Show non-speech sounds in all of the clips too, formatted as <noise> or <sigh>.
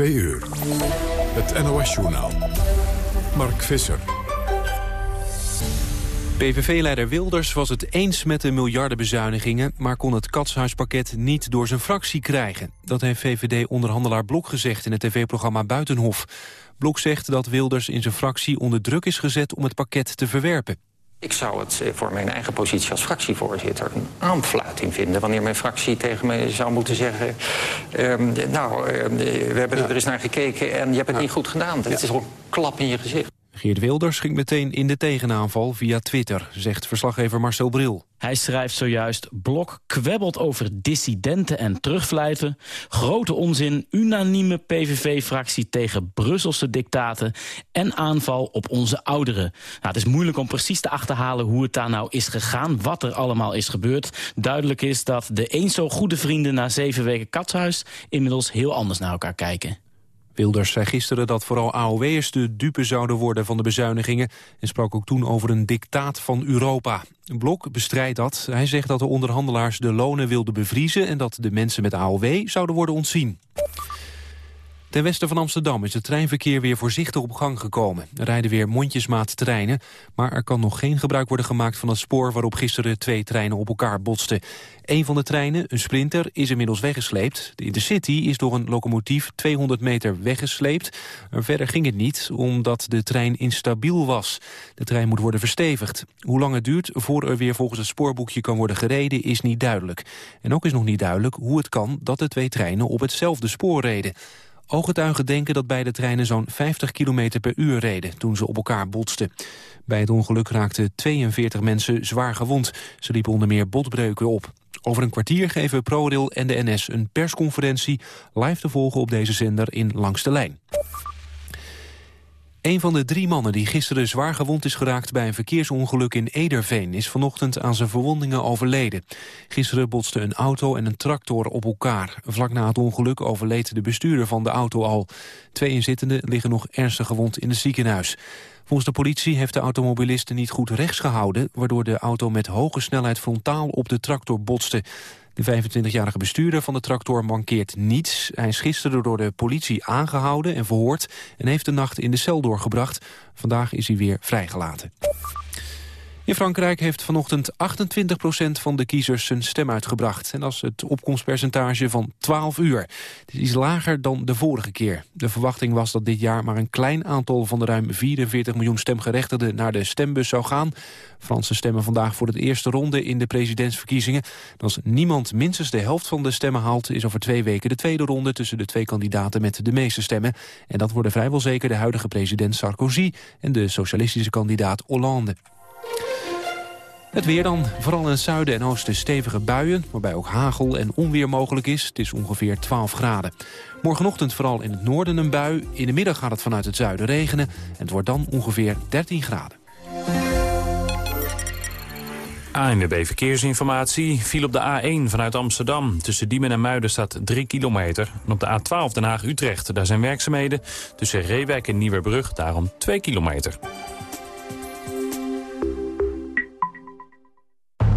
Twee uur. Het NOS-journaal. Mark Visser. PVV-leider Wilders was het eens met de miljardenbezuinigingen... maar kon het katshuispakket niet door zijn fractie krijgen. Dat heeft VVD-onderhandelaar Blok gezegd in het tv-programma Buitenhof. Blok zegt dat Wilders in zijn fractie onder druk is gezet... om het pakket te verwerpen. Ik zou het eh, voor mijn eigen positie als fractievoorzitter een aanfluiting vinden... wanneer mijn fractie tegen me zou moeten zeggen... Ehm, nou, ehm, we hebben er eens naar gekeken en je hebt het niet goed gedaan. Dat is wel een klap in je gezicht. Geert Wilders ging meteen in de tegenaanval via Twitter, zegt verslaggever Marcel Bril. Hij schrijft zojuist, Blok kwebbelt over dissidenten en terugvlijten. Grote onzin, unanieme PVV-fractie tegen Brusselse dictaten... en aanval op onze ouderen. Nou, het is moeilijk om precies te achterhalen hoe het daar nou is gegaan... wat er allemaal is gebeurd. Duidelijk is dat de eens zo goede vrienden na zeven weken katshuis... inmiddels heel anders naar elkaar kijken. Wilders zei gisteren dat vooral AOW'ers de dupe zouden worden van de bezuinigingen... en sprak ook toen over een dictaat van Europa. Blok bestrijdt dat. Hij zegt dat de onderhandelaars de lonen wilden bevriezen... en dat de mensen met AOW zouden worden ontzien. Ten westen van Amsterdam is het treinverkeer weer voorzichtig op gang gekomen. Er rijden weer mondjesmaat treinen, maar er kan nog geen gebruik worden gemaakt van het spoor waarop gisteren twee treinen op elkaar botsten. Een van de treinen, een sprinter, is inmiddels weggesleept. De Intercity is door een locomotief 200 meter weggesleept. Verder ging het niet, omdat de trein instabiel was. De trein moet worden verstevigd. Hoe lang het duurt voor er weer volgens het spoorboekje kan worden gereden, is niet duidelijk. En ook is nog niet duidelijk hoe het kan dat de twee treinen op hetzelfde spoor reden. Ooggetuigen denken dat beide treinen zo'n 50 km per uur reden toen ze op elkaar botsten. Bij het ongeluk raakten 42 mensen zwaar gewond. Ze liepen onder meer botbreuken op. Over een kwartier geven ProRail en de NS een persconferentie... live te volgen op deze zender in Langs de Lijn. Een van de drie mannen die gisteren zwaar gewond is geraakt bij een verkeersongeluk in Ederveen is vanochtend aan zijn verwondingen overleden. Gisteren botsten een auto en een tractor op elkaar. Vlak na het ongeluk overleed de bestuurder van de auto al. Twee inzittenden liggen nog ernstig gewond in het ziekenhuis. Volgens de politie heeft de automobilist niet goed rechts gehouden... waardoor de auto met hoge snelheid frontaal op de tractor botste. De 25-jarige bestuurder van de tractor mankeert niets. Hij is gisteren door de politie aangehouden en verhoord... en heeft de nacht in de cel doorgebracht. Vandaag is hij weer vrijgelaten. In Frankrijk heeft vanochtend 28% van de kiezers zijn stem uitgebracht. En dat is het opkomstpercentage van 12 uur. Het is iets lager dan de vorige keer. De verwachting was dat dit jaar maar een klein aantal van de ruim 44 miljoen stemgerechtigden naar de stembus zou gaan. Fransen stemmen vandaag voor de eerste ronde in de presidentsverkiezingen. als niemand minstens de helft van de stemmen haalt... is over twee weken de tweede ronde tussen de twee kandidaten met de meeste stemmen. En dat worden vrijwel zeker de huidige president Sarkozy... en de socialistische kandidaat Hollande. Het weer dan. Vooral in het zuiden en oosten stevige buien... waarbij ook hagel en onweer mogelijk is. Het is ongeveer 12 graden. Morgenochtend vooral in het noorden een bui. In de middag gaat het vanuit het zuiden regenen. En het wordt dan ongeveer 13 graden. ANWB Verkeersinformatie viel op de A1 vanuit Amsterdam. Tussen Diemen en Muiden staat 3 kilometer. En op de A12 Den Haag-Utrecht, daar zijn werkzaamheden. Tussen Reewijk en Nieuwerbrug, daarom 2 kilometer.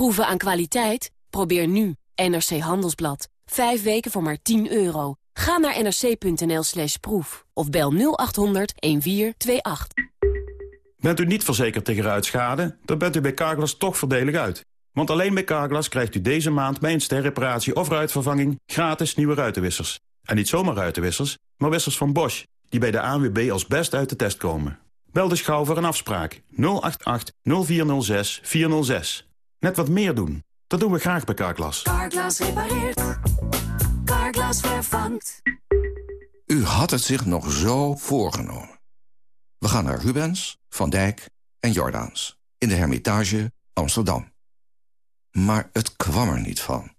Proeven aan kwaliteit? Probeer nu NRC Handelsblad. Vijf weken voor maar 10 euro. Ga naar nrc.nl slash proef of bel 0800 1428. Bent u niet verzekerd tegen ruitschade? Dan bent u bij Carglass toch voordelig uit. Want alleen bij Carglass krijgt u deze maand bij een sterreparatie of ruitvervanging gratis nieuwe ruitenwissers. En niet zomaar ruitenwissers, maar wissers van Bosch, die bij de ANWB als best uit de test komen. Bel dus gauw voor een afspraak 088 0406 406. Net wat meer doen. Dat doen we graag bij Carglass. Carglass repareert. Carglass vervangt. U had het zich nog zo voorgenomen. We gaan naar Rubens, Van Dijk en Jordaans. In de Hermitage Amsterdam. Maar het kwam er niet van.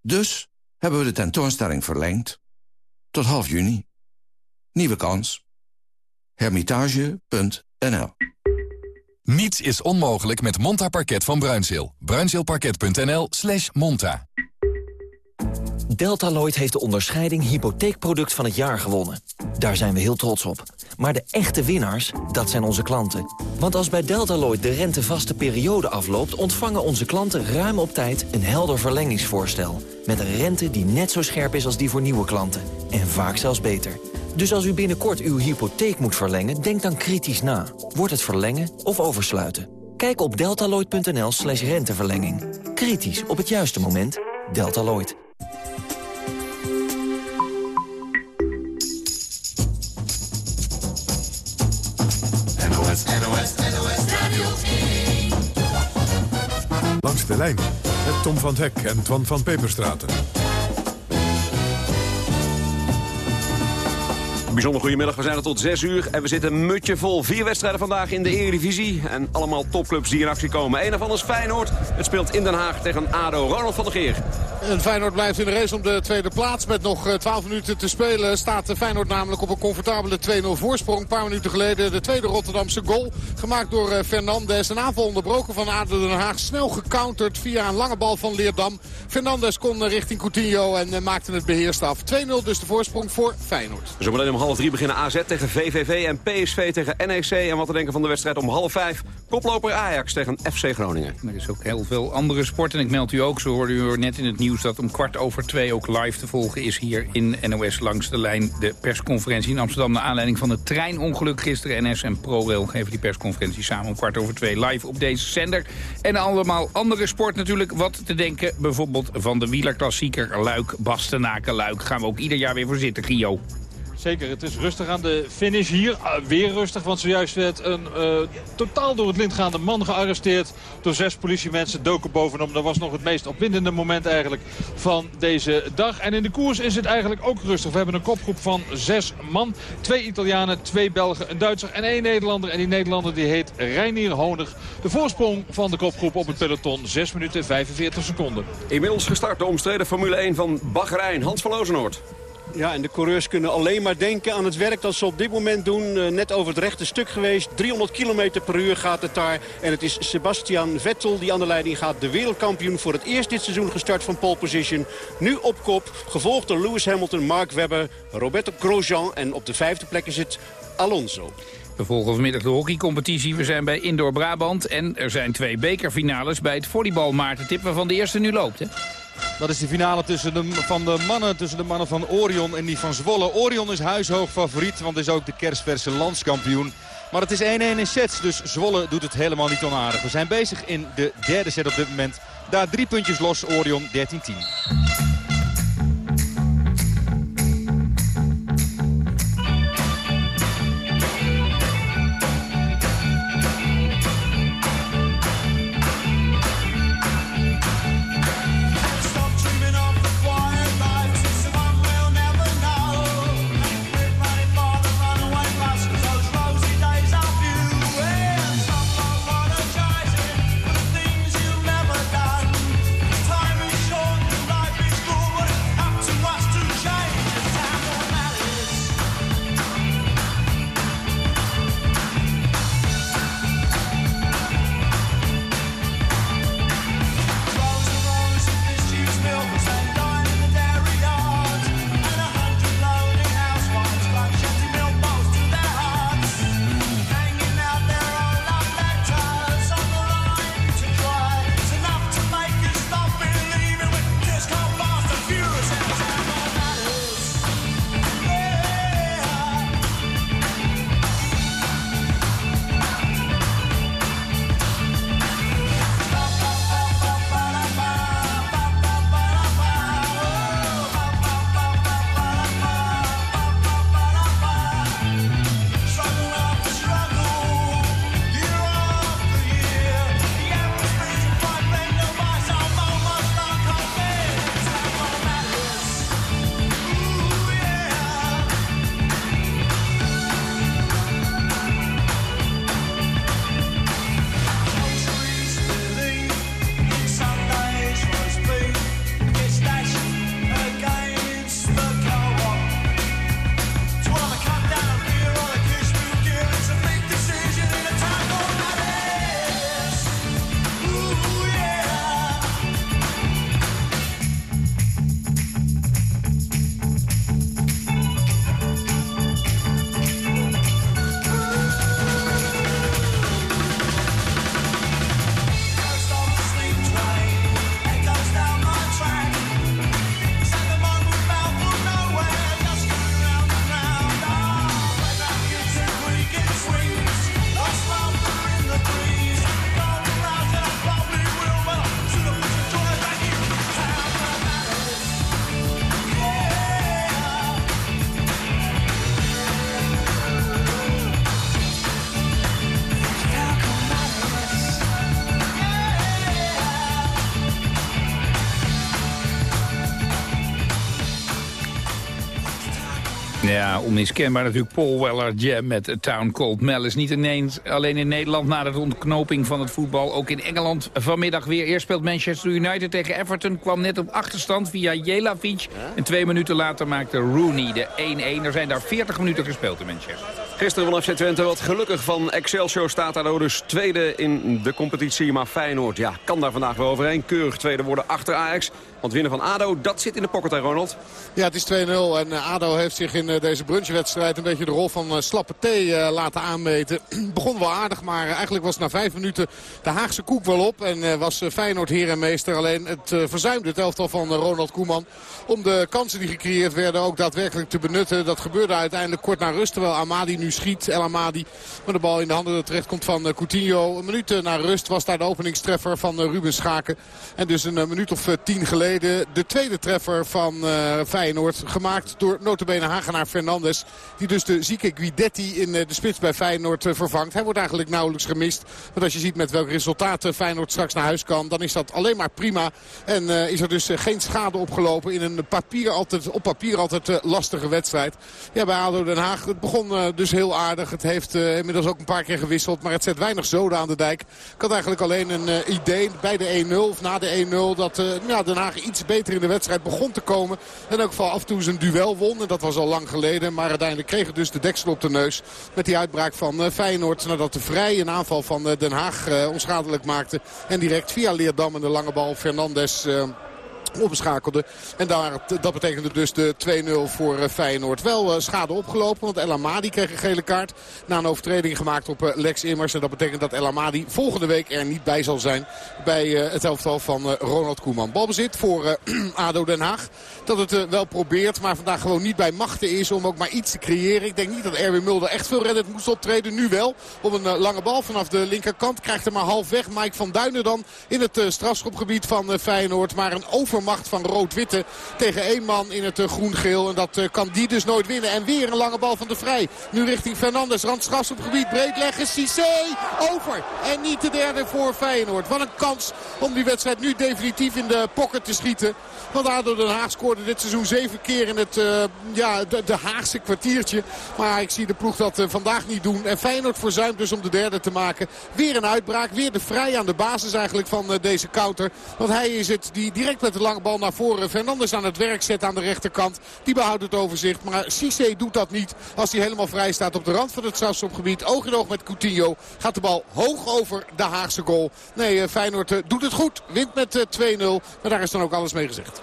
Dus hebben we de tentoonstelling verlengd Tot half juni. Nieuwe kans. Hermitage.nl Niets is onmogelijk met Monta Parket van Bruinzeel. Bruinzeelparket.nl slash monta. Deltaloid heeft de onderscheiding hypotheekproduct van het jaar gewonnen. Daar zijn we heel trots op. Maar de echte winnaars, dat zijn onze klanten. Want als bij Deltaloid de rentevaste periode afloopt... ontvangen onze klanten ruim op tijd een helder verlengingsvoorstel. Met een rente die net zo scherp is als die voor nieuwe klanten. En vaak zelfs beter. Dus als u binnenkort uw hypotheek moet verlengen, denk dan kritisch na. Wordt het verlengen of oversluiten? Kijk op deltaloid.nl slash renteverlenging. Kritisch op het juiste moment. Deltaloid. NOS, NOS, NOS Radio Langs de lijn met Tom van Hek en Twan van Peperstraten. Bijzonder goedemiddag, we zijn er tot 6 uur en we zitten mutje vol. Vier wedstrijden vandaag in de Eredivisie en allemaal topclubs die in actie komen. Een daarvan is Feyenoord. Het speelt in Den Haag tegen ADO. Ronald van der Geer. En Feyenoord blijft in de race om de tweede plaats. Met nog 12 minuten te spelen staat Feyenoord namelijk op een comfortabele 2-0 voorsprong. Een paar minuten geleden de tweede Rotterdamse goal. Gemaakt door Fernandes. Een aanval onderbroken van ADO Den Haag. Snel gecounterd via een lange bal van Leerdam. Fernandes kon richting Coutinho en maakte het beheerst af. 2-0 dus de voorsprong voor Feyenoord. Zometeen om half drie beginnen AZ tegen VVV en PSV tegen NEC. En wat te denken van de wedstrijd om half vijf. Koploper Ajax tegen FC Groningen. Er is ook heel veel andere sporten. En ik meld u ook, zo hoorde u net in het nieuws... dat om kwart over twee ook live te volgen is hier in NOS langs de lijn... de persconferentie in Amsterdam... naar aanleiding van het treinongeluk gisteren. NS en ProRail geven die persconferentie samen om kwart over twee live op deze zender. En allemaal andere sport natuurlijk. Wat te denken bijvoorbeeld van de wielerklassieker Luik, Bastenaken, Luik. Gaan we ook ieder jaar weer voor zitten. Zeker, het is rustig aan de finish hier. Uh, weer rustig, want zojuist werd een uh, totaal door het lint gaande man gearresteerd. Door zes politiemensen doken bovenop. Dat was nog het meest opwindende moment eigenlijk van deze dag. En in de koers is het eigenlijk ook rustig. We hebben een kopgroep van zes man. Twee Italianen, twee Belgen, een Duitser en één Nederlander. En die Nederlander die heet Reinier Honig. De voorsprong van de kopgroep op het peloton. 6 minuten 45 seconden. Inmiddels gestart de omstreden Formule 1 van Bahrein. Hans van Lozenoord. Ja, en de coureurs kunnen alleen maar denken aan het werk dat ze op dit moment doen. Uh, net over het rechte stuk geweest. 300 km per uur gaat het daar. En het is Sebastian Vettel die aan de leiding gaat. De wereldkampioen voor het eerst dit seizoen gestart van pole position. Nu op kop, gevolgd door Lewis Hamilton, Mark Webber, Roberto Grosjean. En op de vijfde plek is het Alonso. We volgen vanmiddag de hockeycompetitie. We zijn bij Indoor Brabant. En er zijn twee bekerfinales bij het volleybal Maarten waarvan de eerste nu loopt. Hè? Dat is de finale tussen de, van de mannen, tussen de mannen van Orion en die van Zwolle. Orion is huishoog favoriet, want is ook de kerstverse landskampioen. Maar het is 1-1 in sets, dus Zwolle doet het helemaal niet onaardig. We zijn bezig in de derde set op dit moment. Daar drie puntjes los, Orion 13-10. Ja, onmiskenbaar natuurlijk Paul Weller Jam met A Town Called Mel. Is niet ineens alleen in Nederland na de ontknoping van het voetbal. Ook in Engeland vanmiddag weer. Eerst speelt Manchester United tegen Everton. Kwam net op achterstand via Jelavic. En twee minuten later maakte Rooney de 1-1. Er zijn daar 40 minuten gespeeld in Manchester. Gisteren van FC Twente wat gelukkig van Excelsior staat daardoor dus tweede in de competitie. Maar Feyenoord ja, kan daar vandaag wel overheen. Keurig tweede worden achter Ajax. Want winnen van ADO, dat zit in de pocket, Ronald? Ja, het is 2-0 en eh, ADO heeft zich in eh, deze brunchwedstrijd een beetje de rol van uh, slappe thee laten aanmeten. <clears throat> Begon wel aardig, maar eigenlijk was na vijf minuten de Haagse koek wel op. En was Feyenoord heer en meester. Alleen het verzuimde het elftal van Ronald Koeman om de kansen die gecreëerd werden ook daadwerkelijk te benutten. Dat gebeurde uiteindelijk kort na rust, terwijl Amadi nu schiet. El Amadi met de bal in de handen terecht komt van Coutinho. Een minuut na rust was daar de openingstreffer van Ruben Schaken. En dus een minuut of tien geleden de tweede treffer van Feyenoord. Gemaakt door notabene Hagenaar Fernandes. Die dus de zieke Guidetti in de spits bij Feyenoord vervangt. Hij wordt eigenlijk nauwelijks gemist. Want als je ziet met welk resultaat Feyenoord straks naar huis kan. Dan is dat alleen maar prima. En is er dus geen schade opgelopen in een papier altijd, op papier altijd lastige wedstrijd. Ja, bij ADO Den Haag. Het begon dus heel aardig. Het heeft inmiddels ook een paar keer gewisseld. Maar het zet weinig zoden aan de dijk. Ik had eigenlijk alleen een idee bij de 1-0 of na de 1-0 dat ja, Den Haag iets beter in de wedstrijd begon te komen. En ook van af en toe zijn duel won. En dat was al lang geleden. Maar uiteindelijk kreeg het dus de deksel op de neus. Met die uitbraak van Feyenoord. Nadat de Vrij een aanval van Den Haag onschadelijk maakte. En direct via Leerdam en de lange bal Fernandes omschakelde. En daar, dat betekende dus de 2-0 voor eh, Feyenoord. Wel uh, schade opgelopen, want El Amadi kreeg een gele kaart. Na een overtreding gemaakt op uh, Lex Immers. En dat betekent dat El Amadi volgende week er niet bij zal zijn. Bij het elftal van Ronald Koeman. Balbezit voor <clears throat> ADO Den Haag. Dat het wel probeert, maar vandaag gewoon niet bij machten is om ook maar iets te creëren. Ik denk niet dat Erwin Mulder echt veel reddend moest optreden. Nu wel. Op een lange bal vanaf de linkerkant. Krijgt er maar half weg. Mike van Duinen dan in het strafschopgebied van Feyenoord. Maar een over macht van rood-witte tegen één man in het eh, groen-geel. En dat eh, kan die dus nooit winnen. En weer een lange bal van de Vrij. Nu richting Fernandes. Randstras op gebied. Breed leggen. Cissé over. En niet de derde voor Feyenoord. Wat een kans om die wedstrijd nu definitief in de pocket te schieten. Want ADO Den Haag scoorde dit seizoen zeven keer in het uh, ja, de, Haagse kwartiertje. Maar ik zie de ploeg dat vandaag niet doen. En Feyenoord verzuimt dus om de derde te maken. Weer een uitbraak. Weer de vrij aan de basis eigenlijk van deze counter. Want hij is het die direct met de lange bal naar voren Fernandes aan het werk zet aan de rechterkant. Die behoudt het overzicht. Maar Cissé doet dat niet als hij helemaal vrij staat op de rand van het strafschopgebied. Oog in oog met Coutinho. Gaat de bal hoog over de Haagse goal. Nee, Feyenoord doet het goed. Wint met 2-0. Maar daar is dan ook alles mee gezegd.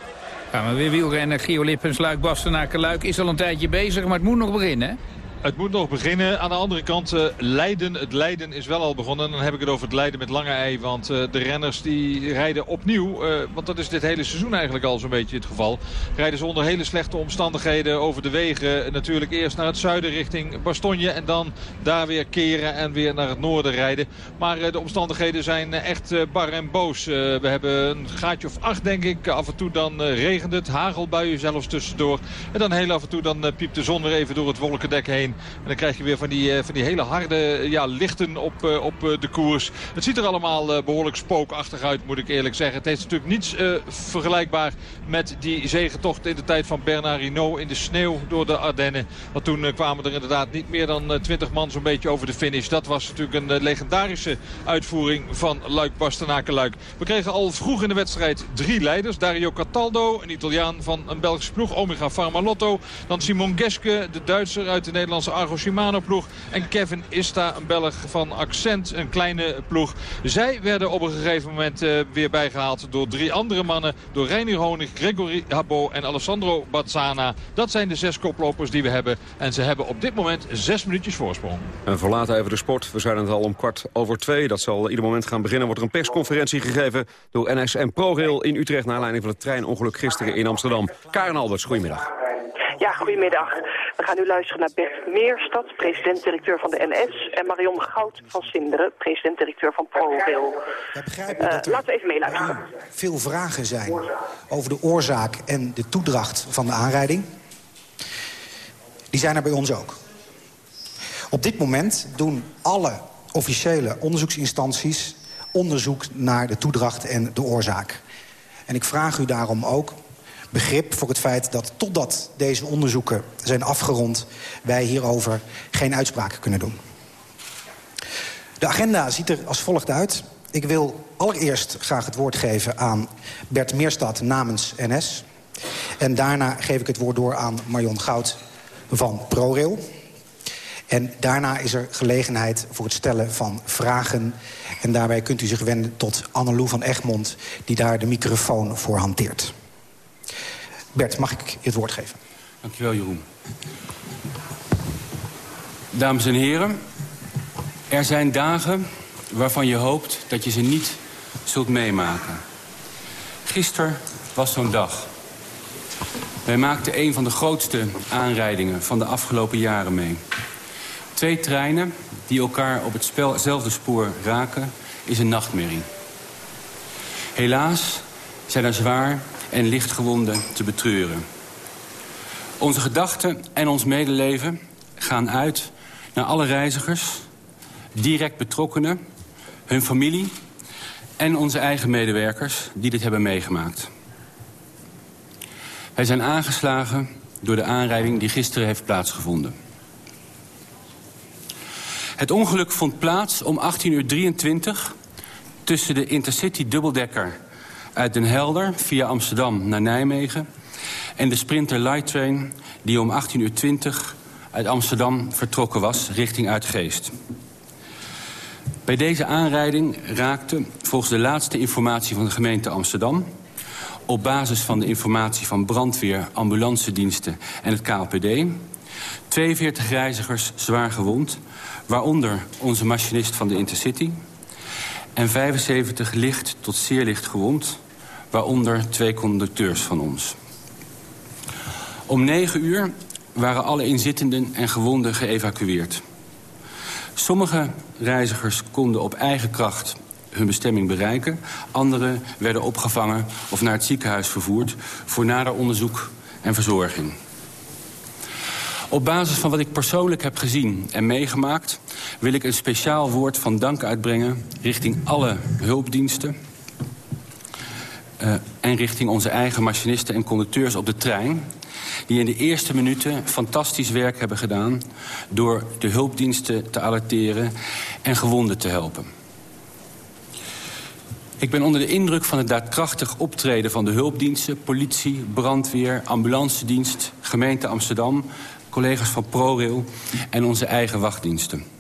Gaan we weer wielrennen. Gio Lippens, Luik, Bastenaken, is al een tijdje bezig, maar het moet nog beginnen? Het moet nog beginnen. Aan de andere kant uh, Leiden. Het Leiden is wel al begonnen. Dan heb ik het over het Leiden met lange ei. Want uh, de renners die rijden opnieuw. Uh, want dat is dit hele seizoen eigenlijk al zo'n beetje het geval. Rijden ze onder hele slechte omstandigheden over de wegen. Natuurlijk eerst naar het zuiden richting Bastogne. En dan daar weer keren en weer naar het noorden rijden. Maar de omstandigheden zijn echt bar en boos. we hebben een gaatje of acht denk ik. Af en toe dan regent het. Hagelbuien zelfs tussendoor. En dan heel af en toe dan piept de zon weer even door het wolkendek heen. En dan krijg je weer van die, eh, van die hele harde ja, lichten op, eh, op eh, de koers. Het ziet er allemaal behoorlijk spookachtig uit, moet ik eerlijk zeggen. Het heeft natuurlijk niets vergelijkbaar met die zegentocht in de tijd van Bernard Hinault in de sneeuw door de Ardennen. Want toen kwamen er inderdaad niet meer dan 20 man zo'n beetje over de finish. Dat was natuurlijk een legendarische uitvoering van Luik Bastenaken-Luik. We kregen al vroeg in de wedstrijd drie leiders. Dario Cataldo, een Italiaan van een Belgische ploeg. Omega Pharma Lotto. Dan Simon Geske, de Duitser uit de Nederlandse Nederlandse Argo Shimano ploeg. En Kevin Ista, een Belg van Accent, een kleine ploeg. Zij werden op een gegeven moment uh, weer bijgehaald door drie andere mannen. Door Reinier Honig, Gregory Habo en Alessandro Bazzana. Dat zijn de zes koplopers die we hebben. En ze hebben op dit moment zes minuutjes voorsprong. En verlaten even de sport. We zijn het al om kwart over twee. Dat zal ieder moment gaan beginnen. Wordt er een persconferentie gegeven door NS en ProRail in Utrecht... naar aanleiding van het treinongeluk gisteren in Amsterdam. Karen Alberts, goedemiddag. Ja, goedemiddag. We gaan nu luisteren naar Bert Meerstad, president-directeur van de NS... en Marion Goud van Sinderen, president-directeur van ProRail. Ja, begrijp uh, laten we even meeluisteren. veel vragen zijn over de oorzaak en de toedracht van de aanrijding. Die zijn er bij ons ook. Op dit moment doen alle officiële onderzoeksinstanties onderzoek naar de toedracht en de oorzaak. En ik vraag u daarom ook begrip voor het feit dat totdat deze onderzoeken zijn afgerond... wij hierover geen uitspraken kunnen doen. De agenda ziet er als volgt uit. Ik wil allereerst graag het woord geven aan Bert Meerstad namens NS. En daarna geef ik het woord door aan Marion Goud van ProRail. En daarna is er gelegenheid voor het stellen van vragen. En daarbij kunt u zich wenden tot Annelou van Egmond... die daar de microfoon voor hanteert. Bert, mag ik het woord geven? Dankjewel, Jeroen. Dames en heren, er zijn dagen waarvan je hoopt dat je ze niet zult meemaken. Gisteren was zo'n dag. Wij maakten een van de grootste aanrijdingen van de afgelopen jaren mee. Twee treinen die elkaar op hetzelfde spoor raken, is een nachtmerrie. Helaas zijn er zwaar en lichtgewonden te betreuren. Onze gedachten en ons medeleven gaan uit naar alle reizigers, direct betrokkenen, hun familie en onze eigen medewerkers die dit hebben meegemaakt. Wij zijn aangeslagen door de aanrijding die gisteren heeft plaatsgevonden. Het ongeluk vond plaats om 18.23 uur tussen de Intercity dubbeldekker uit Den Helder via Amsterdam naar Nijmegen... en de Sprinter Light Train die om 18.20 uur uit Amsterdam vertrokken was richting Uitgeest. Bij deze aanrijding raakte, volgens de laatste informatie van de gemeente Amsterdam... op basis van de informatie van brandweer, ambulancediensten en het KLPD... 42 reizigers zwaar gewond, waaronder onze machinist van de Intercity... en 75 licht tot zeer licht gewond, waaronder twee conducteurs van ons. Om 9 uur waren alle inzittenden en gewonden geëvacueerd. Sommige reizigers konden op eigen kracht hun bestemming bereiken. Anderen werden opgevangen of naar het ziekenhuis vervoerd... voor nader onderzoek en verzorging. Op basis van wat ik persoonlijk heb gezien en meegemaakt... wil ik een speciaal woord van dank uitbrengen... richting alle hulpdiensten... Uh, en richting onze eigen machinisten en conducteurs op de trein... die in de eerste minuten fantastisch werk hebben gedaan... door de hulpdiensten te alerteren en gewonden te helpen. Ik ben onder de indruk van het daadkrachtig optreden van de hulpdiensten... politie, brandweer, ambulancedienst, gemeente Amsterdam collega's van ProRail en onze eigen wachtdiensten.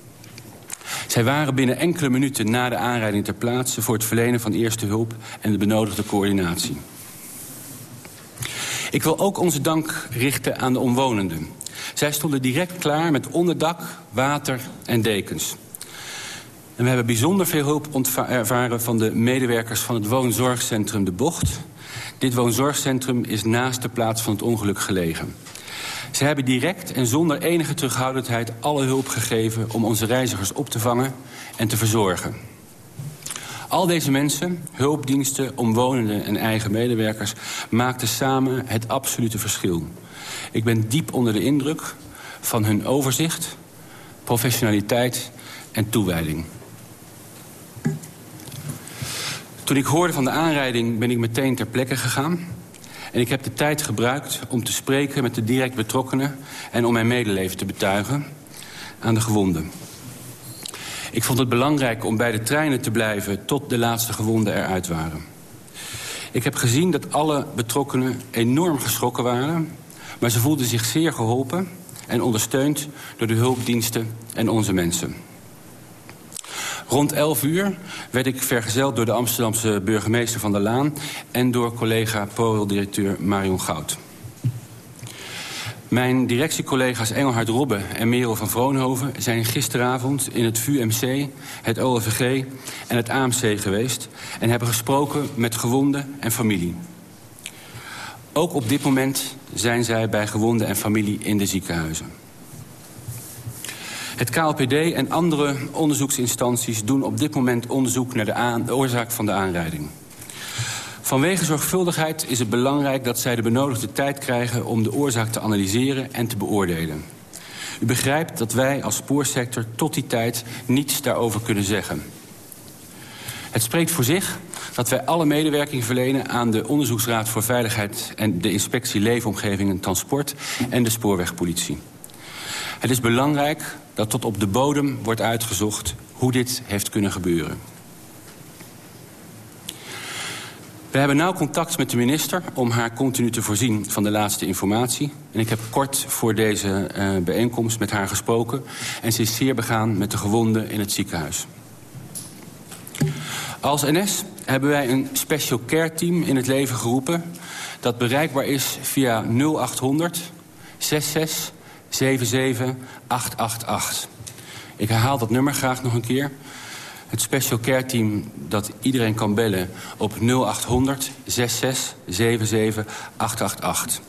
Zij waren binnen enkele minuten na de aanrijding ter plaatse... voor het verlenen van eerste hulp en de benodigde coördinatie. Ik wil ook onze dank richten aan de omwonenden. Zij stonden direct klaar met onderdak, water en dekens. En we hebben bijzonder veel hulp ervaren van de medewerkers van het woonzorgcentrum De Bocht. Dit woonzorgcentrum is naast de plaats van het ongeluk gelegen. Ze hebben direct en zonder enige terughoudendheid alle hulp gegeven... om onze reizigers op te vangen en te verzorgen. Al deze mensen, hulpdiensten, omwonenden en eigen medewerkers... maakten samen het absolute verschil. Ik ben diep onder de indruk van hun overzicht, professionaliteit en toewijding. Toen ik hoorde van de aanrijding ben ik meteen ter plekke gegaan... En ik heb de tijd gebruikt om te spreken met de direct betrokkenen... en om mijn medeleven te betuigen aan de gewonden. Ik vond het belangrijk om bij de treinen te blijven... tot de laatste gewonden eruit waren. Ik heb gezien dat alle betrokkenen enorm geschrokken waren... maar ze voelden zich zeer geholpen en ondersteund door de hulpdiensten en onze mensen. Rond 11 uur werd ik vergezeld door de Amsterdamse burgemeester Van der Laan... en door collega ProRail-directeur Marion Goud. Mijn directiecollega's Engelhard Robbe en Merel van Vroonhoven... zijn gisteravond in het VUMC, het OLVG en het AMC geweest... en hebben gesproken met gewonden en familie. Ook op dit moment zijn zij bij gewonden en familie in de ziekenhuizen. Het KLPD en andere onderzoeksinstanties doen op dit moment onderzoek naar de, oorzaak van de aanrijding. Vanwege zorgvuldigheid is het belangrijk dat zij de benodigde tijd krijgen... om de oorzaak te analyseren en te beoordelen. U begrijpt dat wij als spoorsector tot die tijd niets daarover kunnen zeggen. Het spreekt voor zich dat wij alle medewerking verlenen aan de Onderzoeksraad voor Veiligheid... en de Inspectie Leefomgeving en Transport en de Spoorwegpolitie. Het is belangrijk dat tot op de bodem wordt uitgezocht hoe dit heeft kunnen gebeuren. We hebben nauw contact met de minister om haar continu te voorzien van de laatste informatie. En ik heb kort voor deze uh, bijeenkomst met haar gesproken. En ze is zeer begaan met de gewonden in het ziekenhuis. Als NS hebben wij een special care team in het leven geroepen... dat bereikbaar is via 0800 66 77 888. Ik herhaal dat nummer graag nog een keer het special care team dat iedereen kan bellen op 0800 6677 888.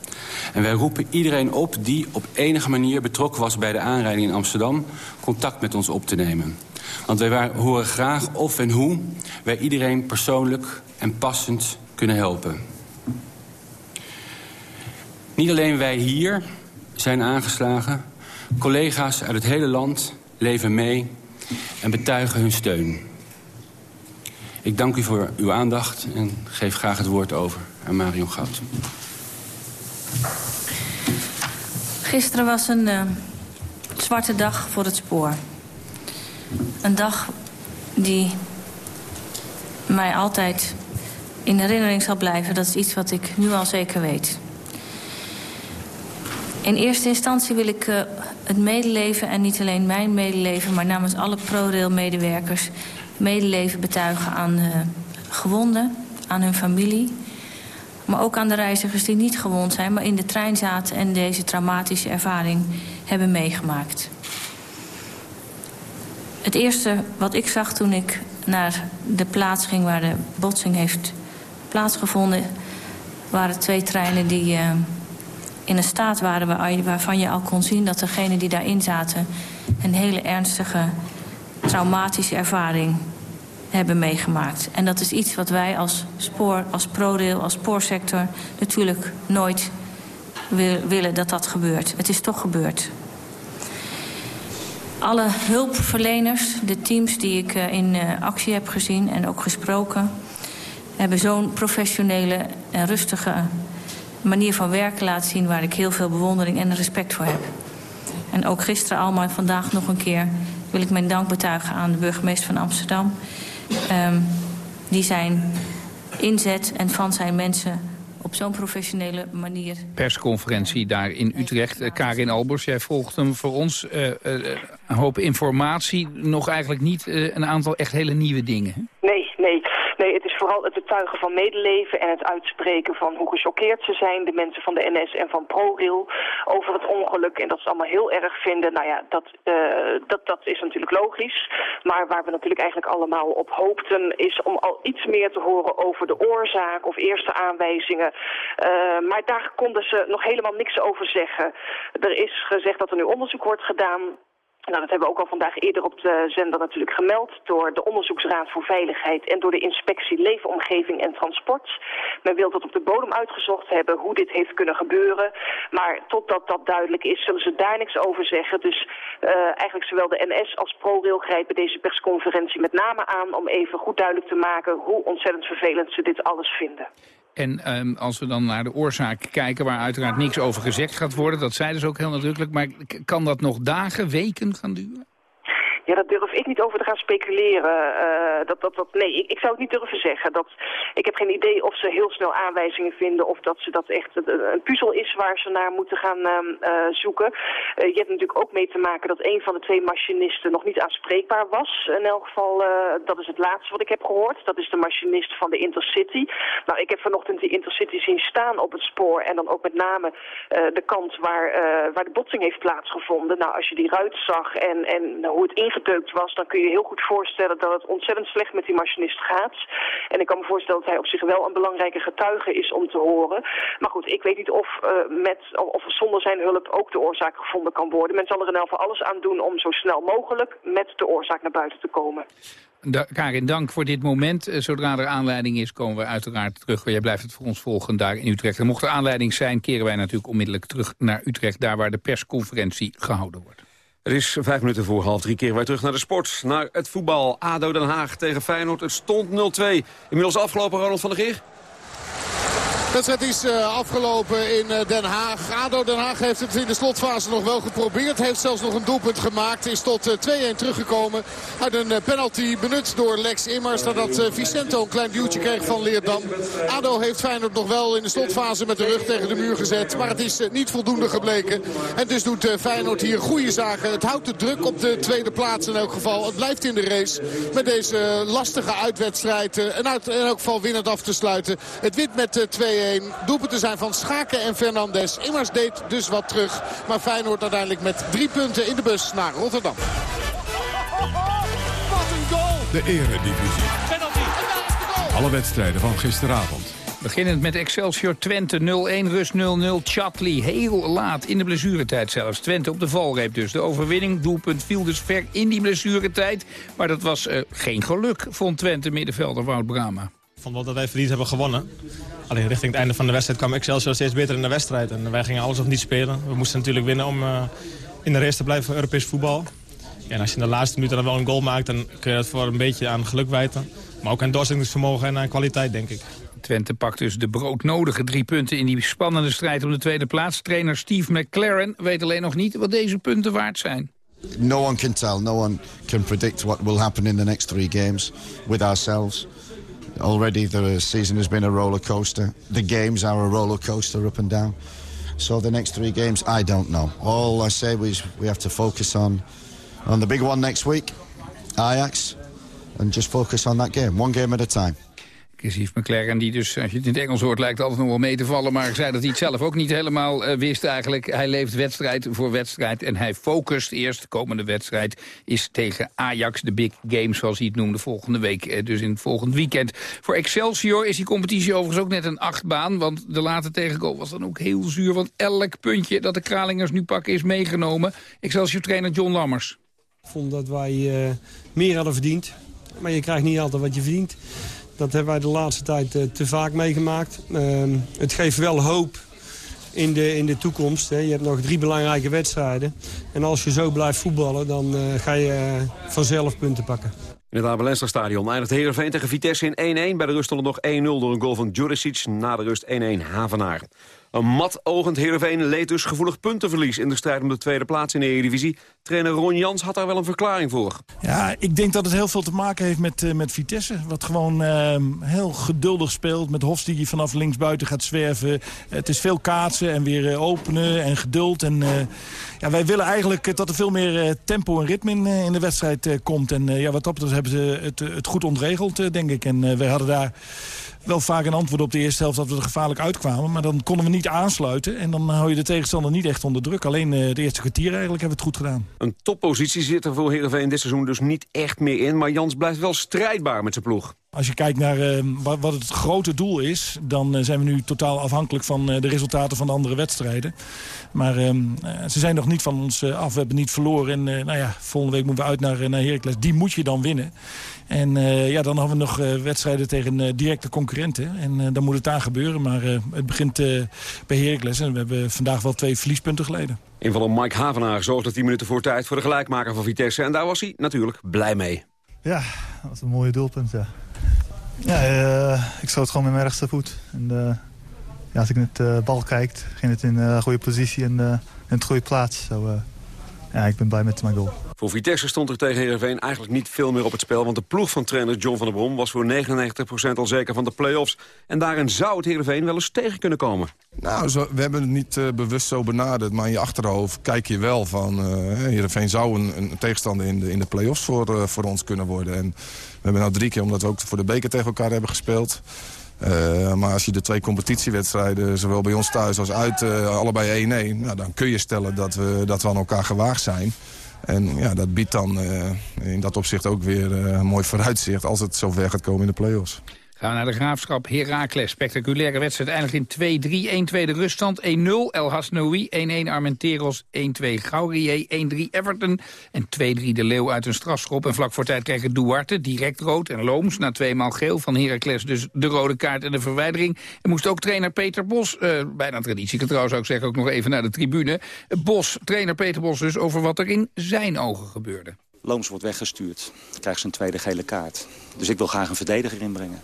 En wij roepen iedereen op die op enige manier betrokken was bij de aanrijding in Amsterdam... contact met ons op te nemen. Want wij horen graag of en hoe wij iedereen persoonlijk en passend kunnen helpen. Niet alleen wij hier zijn aangeslagen. Collega's uit het hele land leven mee en betuigen hun steun. Ik dank u voor uw aandacht en geef graag het woord over aan Marion Goud. Gisteren was een uh, zwarte dag voor het spoor. Een dag die mij altijd in herinnering zal blijven. Dat is iets wat ik nu al zeker weet. In eerste instantie wil ik uh, het medeleven, en niet alleen mijn medeleven... maar namens alle ProRail-medewerkers medeleven betuigen aan uh, gewonden, aan hun familie... maar ook aan de reizigers die niet gewond zijn... maar in de trein zaten en deze traumatische ervaring hebben meegemaakt. Het eerste wat ik zag toen ik naar de plaats ging... waar de botsing heeft plaatsgevonden... waren twee treinen die... Uh, in een staat waren waarvan je al kon zien dat degenen die daarin zaten... een hele ernstige traumatische ervaring hebben meegemaakt. En dat is iets wat wij als spoor, als ProRail, als spoorsector... natuurlijk nooit willen dat dat gebeurt. Het is toch gebeurd. Alle hulpverleners, de teams die ik uh, in uh, actie heb gezien en ook gesproken... hebben zo'n professionele en rustige manier van werken laten zien... waar ik heel veel bewondering en respect voor heb. En ook gisteren allemaal en vandaag nog een keer... wil ik mijn dank betuigen aan de burgemeester van Amsterdam... Um, die zijn inzet en van zijn mensen op zo'n professionele manier. Persconferentie daar in Utrecht. Uh, Karin Albers, jij volgt hem voor ons. Uh, uh, een hoop informatie, nog eigenlijk niet een aantal echt hele nieuwe dingen. Nee, nee. Nee, het is vooral het betuigen van medeleven en het uitspreken van hoe gechoqueerd ze zijn, de mensen van de NS en van ProRail, over het ongeluk. En dat ze allemaal heel erg vinden. Nou ja, dat, uh, dat, dat is natuurlijk logisch. Maar waar we natuurlijk eigenlijk allemaal op hoopten, is om al iets meer te horen over de oorzaak of eerste aanwijzingen. Uh, maar daar konden ze nog helemaal niks over zeggen. Er is gezegd dat er nu onderzoek wordt gedaan nou, dat hebben we ook al vandaag eerder op de zender natuurlijk gemeld... door de Onderzoeksraad voor Veiligheid en door de Inspectie Leefomgeving en Transport. Men wil dat op de bodem uitgezocht hebben hoe dit heeft kunnen gebeuren. Maar totdat dat duidelijk is, zullen ze daar niks over zeggen. Dus uh, eigenlijk zowel de NS als ProRail grijpen deze persconferentie met name aan... om even goed duidelijk te maken hoe ontzettend vervelend ze dit alles vinden. En um, als we dan naar de oorzaak kijken, waar uiteraard niks over gezegd gaat worden... dat zeiden ze ook heel nadrukkelijk, maar kan dat nog dagen, weken gaan duren? Ja, daar durf ik niet over te gaan speculeren. Uh, dat, dat, dat, nee, ik, ik zou het niet durven zeggen. Dat, ik heb geen idee of ze heel snel aanwijzingen vinden... of dat ze dat echt een puzzel is waar ze naar moeten gaan uh, zoeken. Uh, je hebt natuurlijk ook mee te maken dat een van de twee machinisten... nog niet aanspreekbaar was. In elk geval, dat is het laatste wat ik heb gehoord. Dat is de machinist van de Intercity. Nou, ik heb vanochtend die Intercity zien staan op het spoor... en dan ook met name de kant waar, waar de botsing heeft plaatsgevonden. Nou, als je die ruit zag en, en hoe het ingedrukt was... dan kun je heel goed voorstellen dat het ontzettend slecht met die machinist gaat. En ik kan me voorstellen dat hij op zich wel een belangrijke getuige is om te horen. Maar goed, ik weet niet of, uh, met, of zonder zijn hulp ook de oorzaak gevonden kan worden. Men zal er in elk geval alles aan doen om zo snel mogelijk met de oorzaak naar buiten te komen. Karin, dank voor dit moment. Eh, zodra er aanleiding is, komen we uiteraard terug. Jij blijft het voor ons volgen daar in Utrecht. En mocht er aanleiding zijn, keren wij natuurlijk onmiddellijk terug naar Utrecht... daar waar de persconferentie gehouden wordt. Het is vijf minuten voor half drie keer weer terug naar de sport. Naar het voetbal. ADO Den Haag tegen Feyenoord. Het stond 0-2. Inmiddels afgelopen, Ronald van der Geer. Wedstrijd is uh, afgelopen in uh, Den Haag. ADO Den Haag heeft het in de slotfase nog wel geprobeerd. Heeft zelfs nog een doelpunt gemaakt. Is tot uh, 2-1 teruggekomen uit een penalty benut door Lex Immers. Nadat Vicento een klein duwtje kreeg van Leerdam. ADO heeft Feyenoord nog wel in de slotfase met de rug tegen de muur gezet. Maar het is niet voldoende gebleken. En dus doet Feyenoord hier goede zaken. Het houdt de druk op de tweede plaats in elk geval. Het blijft in de race met deze lastige uitwedstrijd. en uit, in elk geval winnend af te sluiten. Het wint met 2 Doelpunten zijn van Schaken en Fernandes. Immers deed dus wat terug. Maar Feyenoord uiteindelijk met drie punten in de bus naar Rotterdam. Wat een goal! De eredivisie. Penalty. Alle wedstrijden van gisteravond. Beginnend met Excelsior Twente 0-1, rust 0-0. Chatley heel laat in de blessuretijd zelfs. Twente op de valreep dus. De overwinning, doelpunt viel dus ver in die blessuretijd. Maar dat was uh, geen geluk, vond Twente middenvelder Wout Brama. Vond wel dat wij verdiend hebben gewonnen. Alleen richting het einde van de wedstrijd kwam Excelsior steeds beter in de wedstrijd. En wij gingen alles of niet spelen. We moesten natuurlijk winnen om uh, in de race te blijven voor Europees voetbal. Ja, en als je in de laatste minuten dan wel een goal maakt... dan kun je dat voor een beetje aan geluk wijten. Maar ook aan doorzettingsvermogen en aan kwaliteit, denk ik. Twente pakt dus de broodnodige drie punten in die spannende strijd om de tweede plaats. Trainer Steve McLaren weet alleen nog niet wat deze punten waard zijn. No one can tell. No one can predict what will happen in the next three games with ourselves. Already the season has been a roller coaster. The games are a roller coaster up and down. So the next three games, I don't know. All I say is we have to focus on on the big one next week, Ajax, and just focus on that game, one game at a time. Inclusief McLaren, die dus, als je het in het Engels hoort, lijkt altijd nog wel mee te vallen. Maar zei dat hij het zelf ook niet helemaal uh, wist eigenlijk. Hij leeft wedstrijd voor wedstrijd en hij focust eerst. De komende wedstrijd is tegen Ajax, de big game zoals hij het noemde, volgende week. Uh, dus in het volgende weekend. Voor Excelsior is die competitie overigens ook net een achtbaan. Want de late tegengoal was dan ook heel zuur. Want elk puntje dat de Kralingers nu pakken is meegenomen. Excelsior-trainer John Lammers. Ik vond dat wij uh, meer hadden verdiend. Maar je krijgt niet altijd wat je verdient. Dat hebben wij de laatste tijd uh, te vaak meegemaakt. Uh, het geeft wel hoop in de, in de toekomst. Hè. Je hebt nog drie belangrijke wedstrijden. En als je zo blijft voetballen, dan uh, ga je uh, vanzelf punten pakken. In het Abelenster stadion eindigt Heerenveen tegen Vitesse in 1-1. Bij de rust stond nog 1-0 door een goal van Juricic. Na de rust 1-1 Havenaar. Een mat-ogend Heerenveen leed dus gevoelig puntenverlies... in de strijd om de tweede plaats in de Eredivisie. Trainer Ron Jans had daar wel een verklaring voor. Ja, ik denk dat het heel veel te maken heeft met, uh, met Vitesse. Wat gewoon uh, heel geduldig speelt. Met Hofs die vanaf linksbuiten gaat zwerven. het is veel kaatsen en weer uh, openen en geduld. En, ja, wij willen eigenlijk dat er veel meer tempo en ritme in, in de wedstrijd komt. En ja, wat dat betreft hebben ze het, het goed ontregeld, denk ik. En wij hadden daar wel vaak een antwoord op de eerste helft dat we er gevaarlijk uitkwamen. Maar dan konden we niet aansluiten. En dan hou je de tegenstander niet echt onder druk. Alleen uh, de eerste kwartier eigenlijk hebben we het goed gedaan. Een toppositie zit er voor Heerenveen dit seizoen dus niet echt meer in. Maar Jans blijft wel strijdbaar met zijn ploeg. Als je kijkt naar uh, wat, wat, het grote doel is... dan uh, zijn we nu totaal afhankelijk van uh, de resultaten van de andere wedstrijden. Maar ze zijn nog niet van ons af. We hebben niet verloren. En nou ja, volgende week moeten we uit naar, naar Heracles. Die moet je dan winnen. En ja, dan hebben we nog wedstrijden tegen directe concurrenten. En dan moet het daar gebeuren. Maar het begint bij Heracles. En we hebben vandaag wel twee verliespunten geleden. Invaller Mike Havenaar zorgde 10 minuten voor tijd voor de gelijkmaker van Vitesse. En daar was hij natuurlijk blij mee. Ja, dat was een mooie doelpunt, ja. Ja, uh, ik schoot gewoon met mijn rechtse voet. En, uh, ja, als ik naar de uh, bal kijk, ging het in een goede positie en in een goede plaats. Zo, ja, ik ben blij met mijn goal. Voor Vitesse stond er tegen Heerenveen eigenlijk niet veel meer op het spel... want de ploeg van trainer John van der Brom was voor 99% al zeker van de play-offs. En daarin zou het Heerenveen wel eens tegen kunnen komen. Nou, zo, we hebben het niet uh, bewust zo benaderd, maar in je achterhoofd kijk je wel van... Uh, Heerenveen zou een, een, tegenstander in de, in de play-offs voor, uh, voor ons kunnen worden. En we hebben nou drie keer, omdat we ook voor de beker tegen elkaar hebben gespeeld... Uh, maar als je de twee competitiewedstrijden, zowel bij ons thuis als uit, uh, allebei 1-1... Nou, dan kun je stellen dat we, dat we aan elkaar gewaagd zijn. En ja, dat biedt dan uh, in dat opzicht ook weer een mooi vooruitzicht... als het zover gaat komen in de play-offs. Gaan we naar de Graafschap Heracles. Spectaculaire wedstrijd eindigt in 2-3. 1-2 de ruststand. 1-0 El Hasnoui. 1-1 Armenteros. 1-2 Gaurier. 1-3 Everton. En 2-3 de Leeuw uit een strafschop. En vlak voor tijd krijgen Duarte direct rood. En Looms na tweemaal geel van Heracles. Dus de rode kaart en de verwijdering. En moest ook trainer Peter Bos, uh, bijna traditiegetrouw zou ik zeggen, ook nog even naar de tribune. Bos, trainer Peter Bos dus, over wat er in zijn ogen gebeurde. Looms wordt weggestuurd. Krijgt zijn tweede gele kaart. Dus ik wil graag een verdediger inbrengen.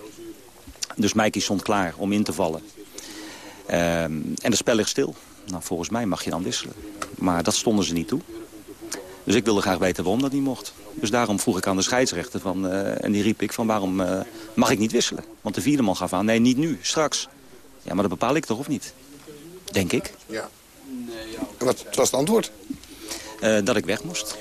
Dus Mikey stond klaar om in te vallen. Um, en het spel ligt stil. Nou, volgens mij mag je dan wisselen. Maar dat stonden ze niet toe. Dus ik wilde graag weten waarom dat niet mocht. Dus daarom vroeg ik aan de scheidsrechter van, uh, en die riep ik van waarom uh, mag ik niet wisselen? Want de vierde man gaf aan, nee niet nu, straks. Ja, maar dat bepaal ik toch of niet? Denk ik. Ja. En wat was het antwoord? Uh, dat ik weg moest.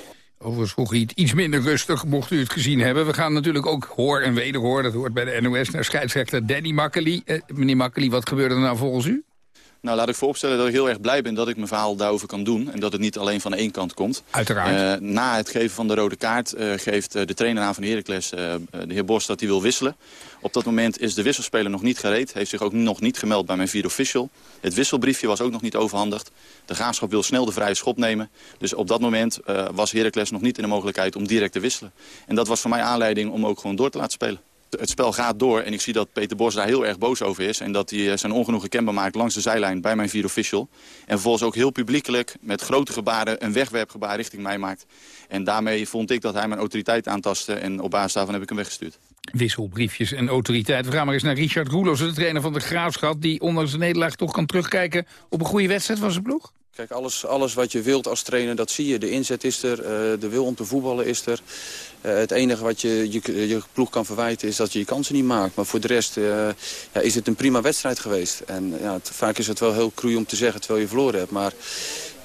Overigens vroeg hij iets minder rustig, mocht u het gezien hebben. We gaan natuurlijk ook hoor en wederhoor, dat hoort bij de NOS... naar scheidsrechter Danny Makkely. Uh, meneer Makkely, wat gebeurde er nou volgens u? Nou, laat ik vooropstellen dat ik heel erg blij ben dat ik mijn verhaal daarover kan doen. En dat het niet alleen van één kant komt. Uiteraard. Uh, na het geven van de rode kaart uh, geeft uh, de trainer aan van Heracles, de heer Bos, dat hij wil wisselen. Op dat moment is de wisselspeler nog niet gereed. Heeft zich ook nog niet gemeld bij mijn vier official. Het wisselbriefje was ook nog niet overhandigd. De graafschap wil snel de vrije schop nemen. Dus op dat moment was Heracles nog niet in de mogelijkheid om direct te wisselen. En dat was voor mij aanleiding om ook gewoon door te laten spelen het spel gaat door en ik zie dat Peter Bos daar heel erg boos over is. En dat hij zijn ongenoegen kenbaar maakt langs de zijlijn bij mijn vier official. En vervolgens ook heel publiekelijk met grote gebaren een wegwerpgebaar richting mij maakt. En daarmee vond ik dat hij mijn autoriteit aantastte en op basis daarvan heb ik hem weggestuurd. Wisselbriefjes en autoriteit. We gaan maar eens naar Richard Roelof, de trainer van de Graafschap... die ondanks de nederlaag toch kan terugkijken op een goede wedstrijd van zijn ploeg? Kijk, alles, alles wat je wilt als trainer, dat zie je. De inzet is er, uh, de wil om te voetballen is er. Uh, het enige wat je, je, ploeg kan verwijten is dat je je kansen niet maakt. Maar voor de rest uh, ja, is het een prima wedstrijd geweest. En ja, vaak is het wel heel cru om te zeggen terwijl je verloren hebt. Maar